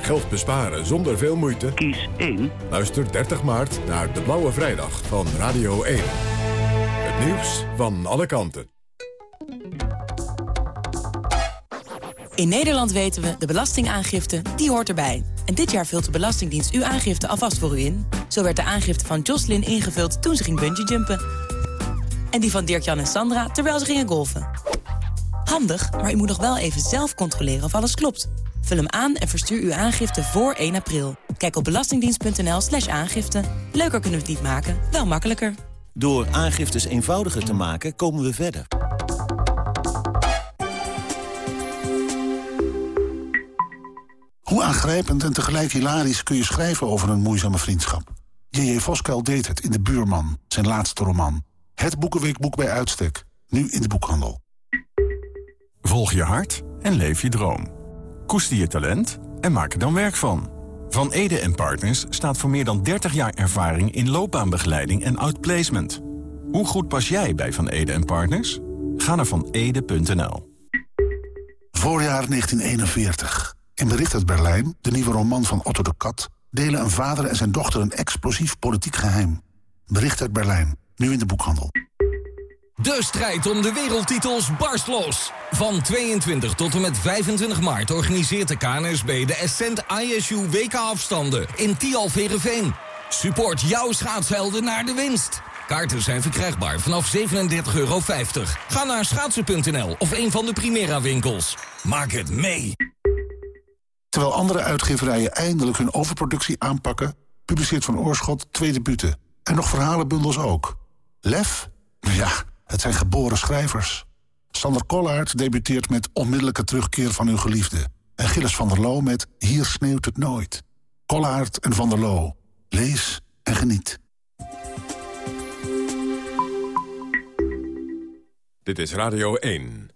Geld besparen zonder veel moeite? Kies 1. Luister 30 maart naar De Blauwe Vrijdag van Radio 1. Het nieuws van alle kanten. In Nederland weten we, de belastingaangifte, die hoort erbij. En dit jaar vult de Belastingdienst uw aangifte alvast voor u in. Zo werd de aangifte van Jocelyn ingevuld toen ze ging bungeejumpen. En die van Dirk-Jan en Sandra terwijl ze gingen golfen. Handig, maar u moet nog wel even zelf controleren of alles klopt. Vul hem aan en verstuur uw aangifte voor 1 april. Kijk op belastingdienst.nl slash aangifte. Leuker kunnen we het niet maken, wel makkelijker. Door aangiftes eenvoudiger te maken, komen we verder. Hoe aangrijpend en tegelijk hilarisch kun je schrijven over een moeizame vriendschap? J.J. Voskuil deed het in De Buurman, zijn laatste roman. Het boekenweekboek bij uitstek, nu in de boekhandel. Volg je hart en leef je droom. Koester je talent en maak er dan werk van. Van Ede en Partners staat voor meer dan 30 jaar ervaring in loopbaanbegeleiding en outplacement. Hoe goed pas jij bij Van Ede en Partners? Ga naar vanede.nl. Voorjaar 1941. In Bericht uit Berlijn, de nieuwe roman van Otto de Kat... delen een vader en zijn dochter een explosief politiek geheim. Bericht uit Berlijn, nu in de boekhandel. De strijd om de wereldtitels barst los. Van 22 tot en met 25 maart organiseert de KNSB de Ascent ISU WK-afstanden in Tialverenveen. Support jouw schaatshelden naar de winst. Kaarten zijn verkrijgbaar vanaf 37,50 euro. Ga naar schaatsen.nl of een van de Primera winkels. Maak het mee. Terwijl andere uitgeverijen eindelijk hun overproductie aanpakken... publiceert Van Oorschot twee debuten. En nog verhalenbundels ook. Lef? Ja, het zijn geboren schrijvers. Sander Kollaert debuteert met Onmiddellijke terugkeer van uw geliefde. En Gilles van der Loo met Hier sneeuwt het nooit. Kollaert en van der Loo. Lees en geniet. Dit is Radio 1.